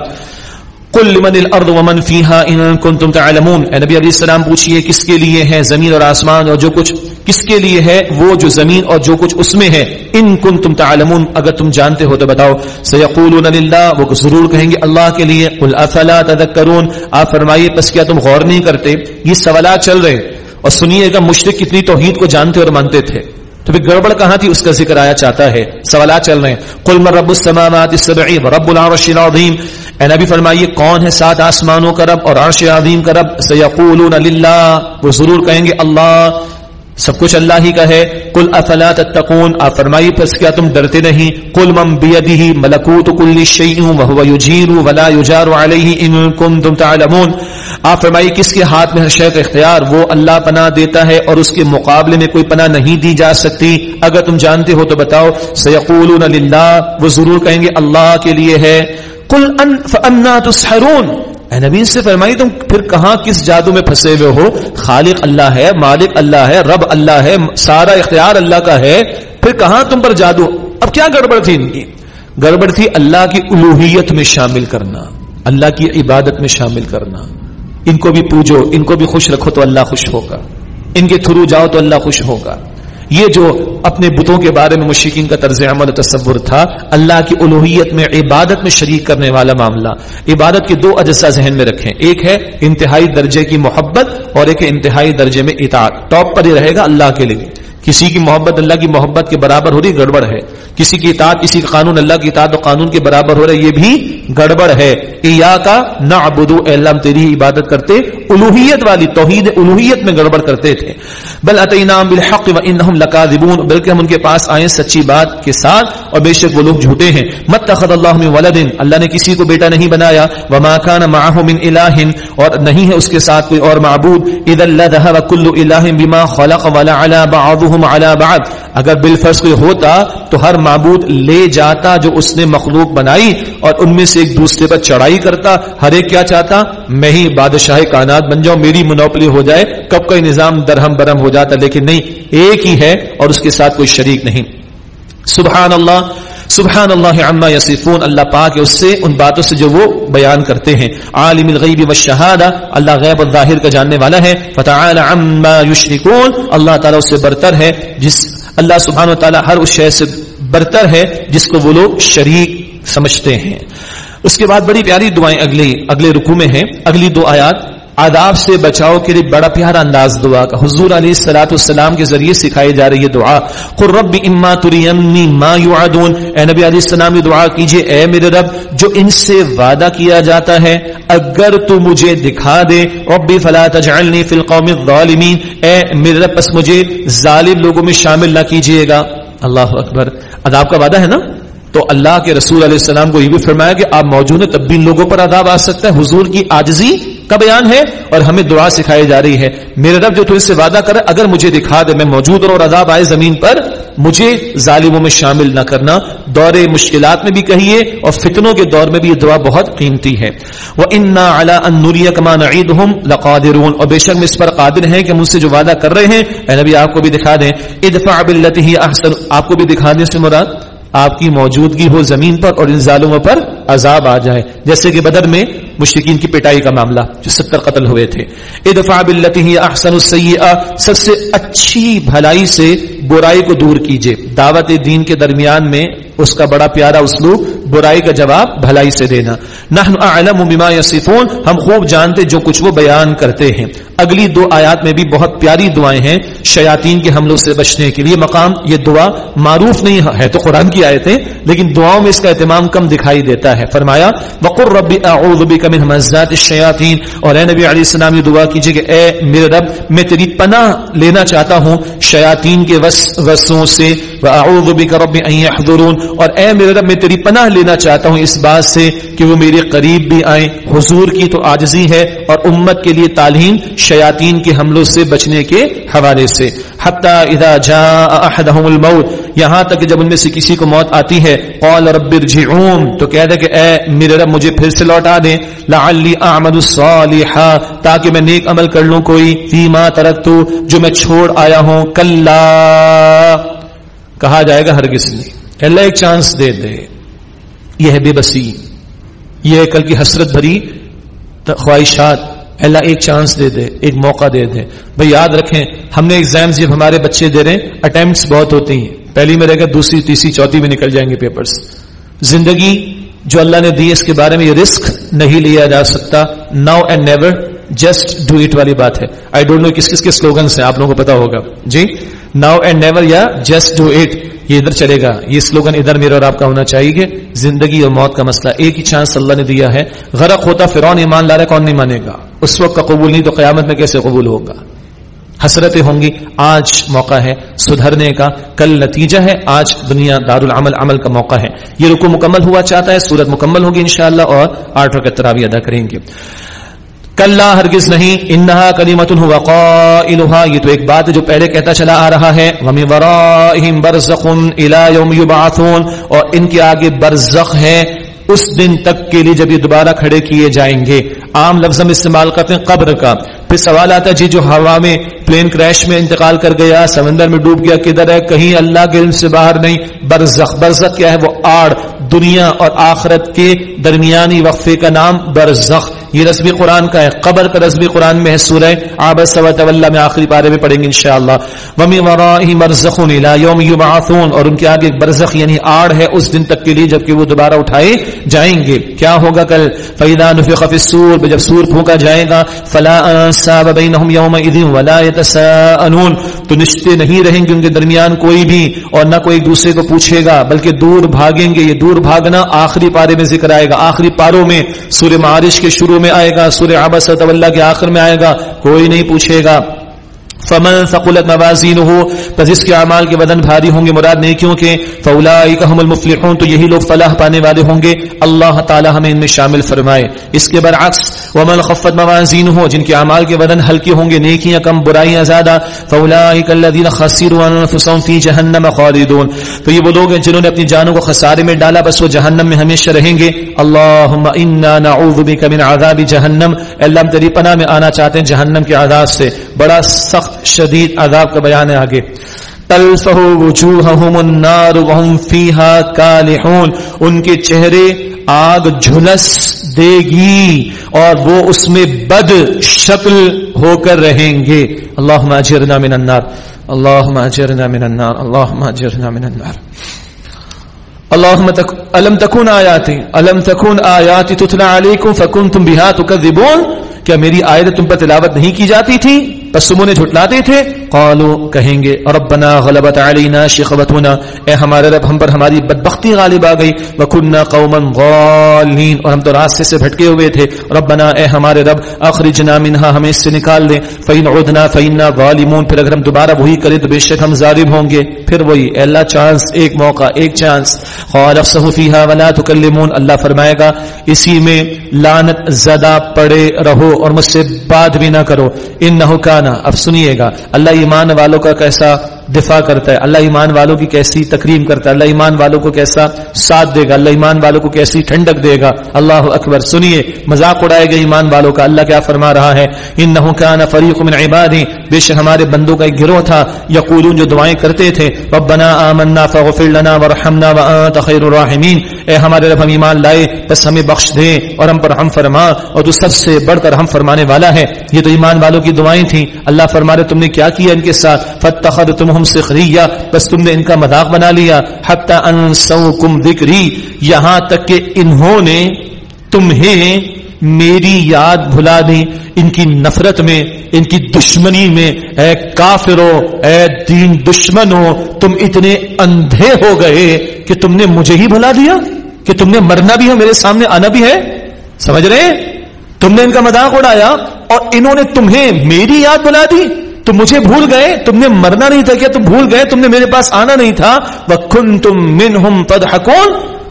[SPEAKER 2] قل لمن الارض ومن فيها ان كنتم تعلمون۔ اے نبی علیہ السلام، پوچھئے کس کے لیے ہے زمین اور آسمان اور جو کچھ؟ کس کے لیے ہے وہ جو زمین اور جو کچھ اس میں ہے؟ ان کنتم تعلمون۔ اگر تم جانتے ہو تو بتاؤ۔ سيقولون لله وہ ضرور کہیں گے اللہ کے لیے۔ قل افلا تذكرون آپ فرمائیے، پس کیا تم غور نہیں کرتے؟ یہ سوالات چل رہے۔ اور سنیے گا مشرک کتنی توحید کو جانتے اور مانتے تھے۔ تو پھر گڑبڑ کہاں تھی اس کا ذکر آیا چاہتا ہے؟ سوالات چل رہے ہیں۔ قل من رب السماوات السبع ورب العرش العظیم۔ اے نبی فرمائیے، کون ہے سات آسمانوں کا رب اور عرش عظیم کا رب؟ سیقولون للہ۔ وہ ضرور کہیں گے اللہ۔ سب کچھ اللہ ہی کا ہے۔ کل افلا تتقون؟ آپ فرمائیے، پس کیا تم ڈرتے نہیں؟ کل مم بیدہ ملکوت کل شیء وهو یجیر ولا یجار علیہ ان کنتم تعلمون۔ آپ فرمائیے، کس کے ہاتھ میں ہر شے کا اختیار؟ وہ اللہ پناہ دیتا ہے اور اس کے مقابلے میں کوئی پناہ نہیں دی جا سکتی۔ اگر تم جانتے ہو تو بتاؤ سیقولون للہ وہ ضرور کہیں گے، اللہ کے لیے ہے۔ کل ان فانا تسحرون؟ اے نبی سے فرمائی، تم پھر کہاں کس جادو میں پھنسے ہوئے ہو؟ خالق اللہ ہے، مالک اللہ ہے، رب اللہ ہے، سارا اختیار اللہ کا ہے، پھر کہاں تم پر جادو؟ اب کیا گڑبڑ تھی ان کی؟ گڑبڑ تھی اللہ کی الوحیت میں شامل کرنا، اللہ کی عبادت میں شامل کرنا۔ ان کو بھی پوجو، ان کو بھی خوش رکھو تو اللہ خوش ہوگا۔ ان کے تھرو جاؤ تو اللہ خوش ہوگا۔ یہ جو اپنے بتوں کے بارے میں مشکین کا طرز عمل تصور تھا، اللہ کی الوحیت میں، عبادت میں شریک کرنے والا معاملہ۔ عبادت کے دو اجزاء ذہن میں رکھیں۔ ایک ہے انتہائی درجے کی محبت اور ایک ہے انتہائی درجے میں اطاعت۔ ٹاپ پر یہ رہے گا اللہ کے لیے۔ کسی کی محبت اللہ کی محبت کے برابر ہو رہی گڑبڑ ہے۔ کسی کی اطاعت، کسی کا قانون اللہ کی اطاعت و قانون کے برابر ہو رہا ہے، یہ بھی گڑبڑ ہے۔ ایا کا نہ ابدو اللہ تیری عبادت کرتے الوحیت والی توحید الوحیت میں گڑبڑ کرتے تھے۔ بل اتینام بالحق و انہم لکاذبون۔ بلکہ ہم ان کے پاس آئے سچی بات کے ساتھ اور بے شک وہ لوگ جھوٹے ہیں۔ متخذ اللہ من ولد اللہ نے کسی کو بیٹا نہیں بنایا۔ وما كان معه من الہ اور نہیں ہے اس کے ساتھ کوئی اور معبود۔ اذا لذهب كل الہ بما خلق ولا على بعضهم على بعض۔ اگر بالفرض کوئی ہوتا تو ہر معبود لے جاتا جو اس نے مخلوق بنائی اور ان میں سے ایک دوسرے پر چڑھائی کرتا۔ ہر ایک کیا چاہتا؟ میں ہی بادشاہ کائنات بن جاؤں، میری منوپلی ہو جائے، کب کا نظام درہم برہم ہو جاتا؟ لیکن نہیں، ایک ہی ہے اور اس کے ساتھ کوئی شریک نہیں۔ سبحان اللہ سبحان اللہ عما یصفون، اللہ پاک اس سے ان باتوں سے جو وہ بیان کرتے ہیں۔ عالم الغیب والشہادہ، اللہ غیب اور ظاہر کا جاننے والا ہے۔ فتعال عما یشرکون، اللہ تعالی اس سے برتر ہے۔ جس اللہ سبحانہ و تعالی ہر اس شے سے برتر ہے، جس کو وہ لوگ شریک سمجھتے ہیں۔ اس کے بعد بڑی پیاری دعائیں اگلی اگلے رکو میں ہیں۔ اگلی دو آیات۔ آداب سے بچاؤ کے لیے بڑا پیارا انداز دعا کا۔ حضور علیہ السلاۃ السلام کے ذریعے سکھائی جا رہی ہے دعا۔ قر رب اما ترینی ما یعدون اے نبی علیہ السلام، یہ دعا کیجیے اے میرے رب، جو ان سے وعدہ کیا جاتا ہے۔ اگر تو مجھے دکھا دے ربی فلا تجعلنی فی القوم الظالمین اے میرے رب پس مجھے ظالم لوگوں میں شامل نہ کیجیے گا۔ اللہ اکبر۔ عذاب کا وعدہ ہے نا؟ تو اللہ کے رسول علیہ السلام کو یہ بھی فرمایا کہ آپ موجود ہیں، تب بھی لوگوں پر عذاب آ سکتا ہے۔ حضور کی آجزی کا بیان ہے اور ہمیں دعا سکھائی جا رہی ہے۔ میرے رب جو تو اس سے وعدہ کرے، اگر مجھے دکھا دے، میں موجود اور عذاب آئے زمین پر، مجھے ظالموں میں شامل نہ کرنا۔ دور مشکلات میں بھی کہیے اور فتنوں کے دور میں بھی یہ دعا بہت قیمتی ہے۔ وہ انا اعلیٰ انوریہ کمان عید ہوں لقادرون۔ اور بے شک میں اس پر قادر ہیں کہ مجھ سے جو وعدہ کر رہے ہیں، اے نبی آپ کو بھی دکھا دیں۔ ادفع باللتی ہی احسن۔ آپ کو بھی دکھا دیں سے مراد۔ آپ کی موجودگی ہو زمین پر اور ان ظالموں پر عذاب آ جائے۔ جیسے کہ بدر میں مشرقین کی پٹائی کا معاملہ جو ستر قتل ہوئے تھے۔ ادفع باللتی احسن السیئہ، سب سے اچھی بھلائی سے برائی کو دور کیجیے۔ دعوت دین کے درمیان میں اس کا بڑا پیارا اسلوب، برائی کا جواب بھلائی سے دینا۔ نحن اعلم بما یصفون، ہم خوب جانتے جو کچھ وہ بیان کرتے ہیں۔ اگلی دو آیات میں بھی بہت پیاری دعائیں ہیں۔ شیاطین کے حملوں سے بچنے کے لیے مقام، یہ دعا معروف نہیں ہے۔ تو قرآن کی آیتیں، لیکن دعاؤں میں اس کا اہتمام کم دکھائی دیتا ہے۔ فرمایا وقر رب اعوذ بک من همزات الشیاطین اور اے نبی علیہ السلام، یہ دعا کیجیے کہ اے میرے رب، میں تیری پناہ لینا چاہتا ہوں شیاطین کے وس، وسوں سے۔ واعوذ بک رب ان يحضرون اور اے میرے رب، میں تیری پناہ لینا چاہتا ہوں اس بات سے کہ وہ میرے قریب بھی آئیں۔ حضور کی تو عاجزی ہے اور امت کے لیے تعلیم شیاطین کے حملوں سے بچنے کے حوالے سے۔ سے حتی اذا جاء احدهم الموت. یہاں تک جب ان میں سے کسی کو موت آتی ہے، قال رب ارجعون، تو کہہ دے کہ اے میرے رب، مجھے پھر سے لوٹا دے لعلی اعمل صالحا تاکہ میں نیک عمل کر لوں، کوئی فیما ترکتو، جو میں چھوڑ آیا ہوں۔ کلا۔ کہا جائے گا ہرگز نہیں۔ اللہ ایک چانس دے دے۔ یہ ہے بے بسی۔ یہ کل کی حسرت بھری خواہشات۔ اللہ ایک چانس دے دے، ایک موقع دے دے۔ بھائی یاد رکھیں، ہم نے ایگزامس جب ہمارے بچے دے رہے ہیں اٹمپٹس بہت ہوتی ہیں۔ پہلی میں رہے گا دوسری، تیسری، چوتھی میں نکل جائیں گے پیپرز زندگی جو اللہ نے دی، اس کے بارے میں یہ رسک نہیں لیا جا سکتا۔ Now and never just do it والی بات ہے۔ آئی ڈونٹ نو کس کس کے سلوگنس ہیں، آپ لوگوں کو پتا ہوگا۔ جی؟ ناؤ اینڈ نیور یا جسٹ ڈو اٹ یہ ادھر چلے گا. یہ سلوگن ادھر میرا اور آپ کا ہونا چاہیے. زندگی اور موت کا مسئلہ. ایک ہی چانس اللہ نے دیا ہے. غرق ہوتا فرعون ایمان لا رہا کون نہیں مانے گا؟ اس وقت کا قبول نہیں تو قیامت میں کیسے قبول ہوگا؟ حسرتیں ہوں گی. آج موقع ہے سدھرنے کا. کل نتیجہ ہے. آج دنیا دار العمل عمل کا موقع ہے. یہ رکو مکمل ہوا چاہتا ہے. سورت مکمل ہوگی انشاءاللہ اور آٹھ رکعت تراوی ادا کریں گے. کل ہرگز نہیں، انہا کلیمت وقائلها یہ تو ایک بات جو پہلے کہتا چلا آ رہا ہے ومی ورائہم برزخ الى یوم یبعثون اور ان کے آگے برزخ ہے، اس دن تک کے لیے جب یہ دوبارہ کھڑے کیے جائیں گے۔ عام لفظ ہم استعمال کرتے ہیں قبر کا۔ پھر سوال آتا ہے جی جو ہوا میں پلین کریش میں انتقال کر گیا، سمندر میں ڈوب گیا، کدھر ہے؟ کہیں اللہ کے علم سے باہر نہیں۔ برزخ برزخ کیا ہے؟ وہ آڑ، دنیا اور آخرت کے درمیانی وقفے کا نام برزخ۔ یہ رسمی قرآن کا ہے، قبر کا رسمی قرآن میں ہے سورہ آبس طلّہ میں آخری پارے میں پڑھیں گے انشاءاللہ۔ ومی ورائی الى یوم یبعثون اور ان کے آگے برزخ یعنی آڑ ہے اس دن تک کے لیے جبکہ وہ دوبارہ اٹھائے جائیں گے۔ کیا ہوگا کل؟ فیدا نفخ فی السور، جب سور پھونکا جائے گا، فلا انصاب بینہم یومئذ ولا یتساءلون تو نشتے نہیں رہیں گے ان کے درمیان کوئی بھی، اور نہ کوئی دوسرے کو پوچھے گا، بلکہ دور بھاگیں گے۔ یہ دور بھاگنا آخری پارے میں ذکر آئے گا۔ آخری پاروں میں سورہ معارش کے شروع میں آئے گا سورہ عبس اللہ کے آخر میں آئے گا کوئی نہیں پوچھے گا۔ فمن ثقلت موازینہ پس اس کے اعمال کے بدن بھاری ہوں گے، مراد نیکیوں کے فاولئک هم المفلحون، تو یہی لوگ فلاح پانے والے ہوں گے۔ اللہ تعالی ہمیں ان میں شامل فرمائے۔ اس کے برعکس، ومن خفت موازینہ جن کے اعمال کے بدن ہلکے ہوں گے، نیکیاں کم، برائیاں زیادہ فاولئک الذین خسروا انفسهم فی جہنم خالدون۔ تو یہ وہ لوگ ہیں جنہوں نے اپنی جانوں کو خسارے میں ڈالا، بس وہ جہنم میں ہمیشہ رہیں گے۔ اللهم انا نعوذ بک من عذاب جہنم۔ اللہ، ہم تیری پناہ میں آنا چاہتے ہیں جہنم کے عذاب سے۔ بڑا سخت سخت شدید عذاب کا بیان ہے آگے۔ تلفہ وجوہہم النار وهم فیہا کالحون۔ ان کے چہرے آگ جھلس دے گی اور وہ اس میں بد شکل ہو کر رہیں گے۔ اللہم اجرنا من النار۔ اللہم اجرنا من النار۔ اللہم اجرنا من النار۔ اللهم تك... الم تكون آیاتی؟ الم تكون آیاتی تتلى علیکم فکنتم بها تکذبون؟ کیا میری آیت تم پر تلاوت نہیں کی جاتی تھی؟ بس تم انہیں جھٹلاتے تھے قالو کہیں گے، ربنا غلبت علینا شقوتنا اے ہمارے رب، ہم پر ہماری بدبختی غالب آ گئی۔ وکنا قوما غالین اور ہم تو راستے سے بھٹکے ہوئے تھے۔ ربنا، اے ہمارے رب، اخرجنا منها ہمیں اس سے نکال دے۔ فین عدنا فینا ظالمون۔ پھر اگر ہم دوبارہ وہی کریں تو بے شک ہم ظالم ہوں گے۔ پھر وہی، اے اللہ، چانس، ایک موقع، ایک چانس۔ قال افسحوا فيها ولا تكلمون۔ اللہ فرمائے گا، اسی میں لعنت زدہ پڑے رہو اور مجھ سے بات بھی نہ کرو۔ انه كان اب سنیے گا۔ اللہ ایمان والوں کا کیسا دفاع کرتا ہے۔ اللہ ایمان والوں کی کیسی تکریم کرتا ہے۔ اللہ ایمان والوں کو کیسا ساتھ دے گا۔ اللہ ایمان والوں کو کیسی ٹھنڈک دے گا۔ اللہ اکبر۔ سنیے، مذاق اڑائے گا ایمان والوں کا۔ اللہ کیا فرما رہا ہے؟ ان نہ کان فریق من عبادی۔ بے شک ہمارے بندوں کا ایک گروہ تھا۔ یقولون جو دعائیں کرتے تھے، ربنا آمنا فاغفر لنا ورحمنا وانت خیر الراحمین۔ اے ہمارے رب، ہم ایمان لائے، بس ہمیں بخش دے اور ہم پر ہم فرما اور تو سب سے بڑھ کر ہم فرمانے والا ہے۔ یہ تو ایمان والوں کی دعائیں تھیں۔ اللہ فرما رہے، تم نے کیا کیا ان کے ساتھ؟ فتخذتم ہم سخریہ بس تم نے ان کا مذاق بنا لیا۔ حتی انسوکم ذکری، یہاں تک کہ انہوں نے تمہیں میری یاد بھلا دی۔ ان کی نفرت میں، ان کی دشمنی میں، اے کافرو، اے دین دشمنو، تم اتنے اندھے ہو گئے کہ تم نے مجھے ہی بھلا دیا؟ کہ تم نے مرنا بھی ہے، میرے سامنے آنا بھی ہے؟ سمجھ رہے؟ تم نے ان کا مذاق اڑایا اور انہوں نے تمہیں میری یاد بلا دی؟ تم مجھے بھول گئے؟ تم نے مرنا نہیں تھا کیا؟ تم بھول گئے؟ تم نے میرے پاس آنا نہیں تھا؟ وَكُنْتُم تم من ہم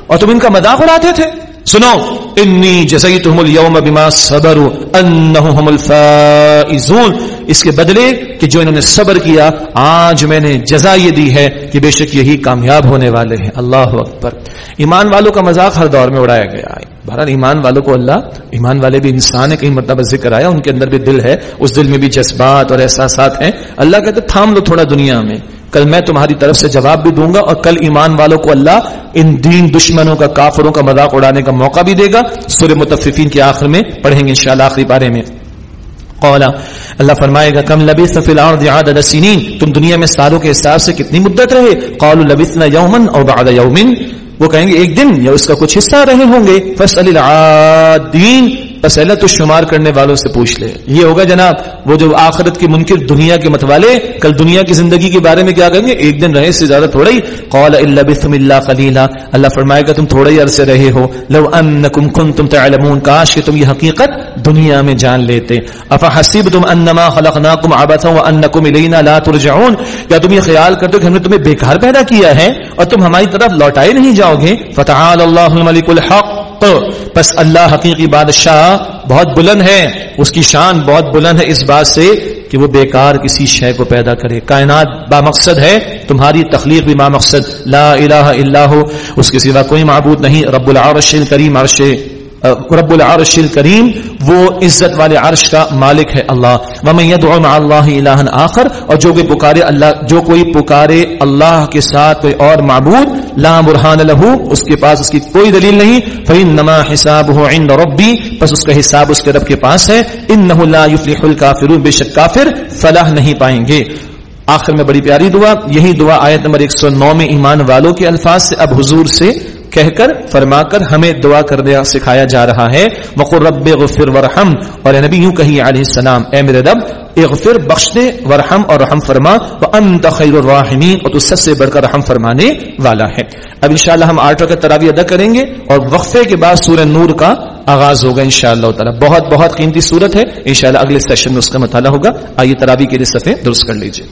[SPEAKER 2] اور تم ان کا مذاق اڑاتے تھے۔ سنو انی جزیتہم اليوم بما صبروا انہم الفائزون۔ اس کے بدلے کہ جو انہوں نے صبر کیا، آج میں نے جزا یہ دی ہے کہ بے شک یہی کامیاب ہونے والے ہیں۔ اللہ اکبر۔ ایمان والوں کا مذاق ہر دور میں اڑایا گیا ہے۔ بہرحال ایمان والوں کو اللہ، ایمان والے بھی انسان ہے کہیں مرتبہ ذکر آیا، ان کے اندر بھی دل ہے، اس دل میں بھی جذبات اور احساسات ہیں۔ اللہ کہتے تھام لو تھوڑا دنیا میں۔ کل میں تمہاری طرف سے جواب بھی دوں گا اور کل ایمان والوں کو اللہ ان دین دشمنوں کا، کافروں کا مذاق اڑانے کا موقع بھی دے گا۔ سورہ متفقین کے آخر میں پڑھیں گے انشاءاللہ آخری بارے میں۔ قولا اللہ فرمائے گا، کم لبی سفل عدد سنین، تم دنیا میں سالوں کے حساب سے کتنی مدت رہے؟ قالوا لبثنا یومن اور بعد یومن وہ کہیں گے، ایک دن یا اس کا کچھ حصہ رہے ہوں گے۔ فصل العادین۔ بس اللہ تو شمار کرنے والوں سے پوچھ لے۔ یہ ہوگا جناب، وہ جو آخرت کی منکر دنیا کے متوالے، کل دنیا کی زندگی کے بارے میں کیا کہیں گے؟ ایک دن رہے سے زیادہ تھوڑا ہی۔ قول الا بثم اللہ خلیلا اللہ فرمائے گا، تم تھوڑا ہی عرصے رہے ہو۔ لو انکم کنتم تعلمون۔ کاش کہ تم یہ حقیقت دنیا میں جان لیتے۔ افا حسبتم انما خلقناکم عبثا وانکم الینا لا ترجعون۔ کیا تم یہ خیال کرتے ہو کہ ہم نے تمہیں بیکار پیدا کیا ہے اور تم ہماری طرف لوٹائے نہیں جاؤ گے؟ فتعال اللہ الملک الحق۔ پس اللہ حقیقی بادشاہ بہت بلند ہے اس کی شان بہت بلند ہے اس بات سے کہ وہ بیکار کسی شے کو پیدا کرے۔ کائنات با مقصد ہے، تمہاری تخلیق بھی با مقصد۔ لا الہ الا ہو، اس کے سوا کوئی معبود نہیں۔ رب العرش الکریم، عرش رب العرش الکریم وہ عزت والے عرش کا مالک ہے اللہ۔ ومن يدعو مع الله الها اخر اور جو کوئی پکارے اللہ، جو کوئی پکارے اللہ کے ساتھ کوئی اور معبود، لا برهان له اس کے پاس اس کی کوئی دلیل نہیں۔ فانما حسابه عند ربي، پس اس کا حساب اس کے رب کے پاس ہے۔ انه لا يفلح الكافرون، بے شک کافر فلاح نہیں پائیں گے۔ آخر میں بڑی پیاری دعا، یہی دعا آیت نمبر 109 میں ایمان والوں کے الفاظ سے، اب حضور سے کہہ کر فرما کر ہمیں دعا کرنے سکھایا جا رہا ہے۔ وقر رب غفر ورحم۔ اور اے نبی یوں کہی علیہ السلام، اے میرے رب، اغفر بخش دے ورحم اور رحم فرما۔ وانت خیر الراحمین۔ اور تو سب سے بڑھ کر رحم فرمانے والا ہے۔ اب انشاءاللہ ہم آٹھ رکعت تراویح ادا کریں گے اور وقفے کے بعد سورہ نور کا آغاز ہوگا انشاءاللہ تعالی۔ بہت بہت قیمتی صورت ہے۔ انشاءاللہ اگلے سیشن میں اس کا مطالعہ ہوگا۔ آئیے تراویح کے لیے صفحے درست کر لیجیے۔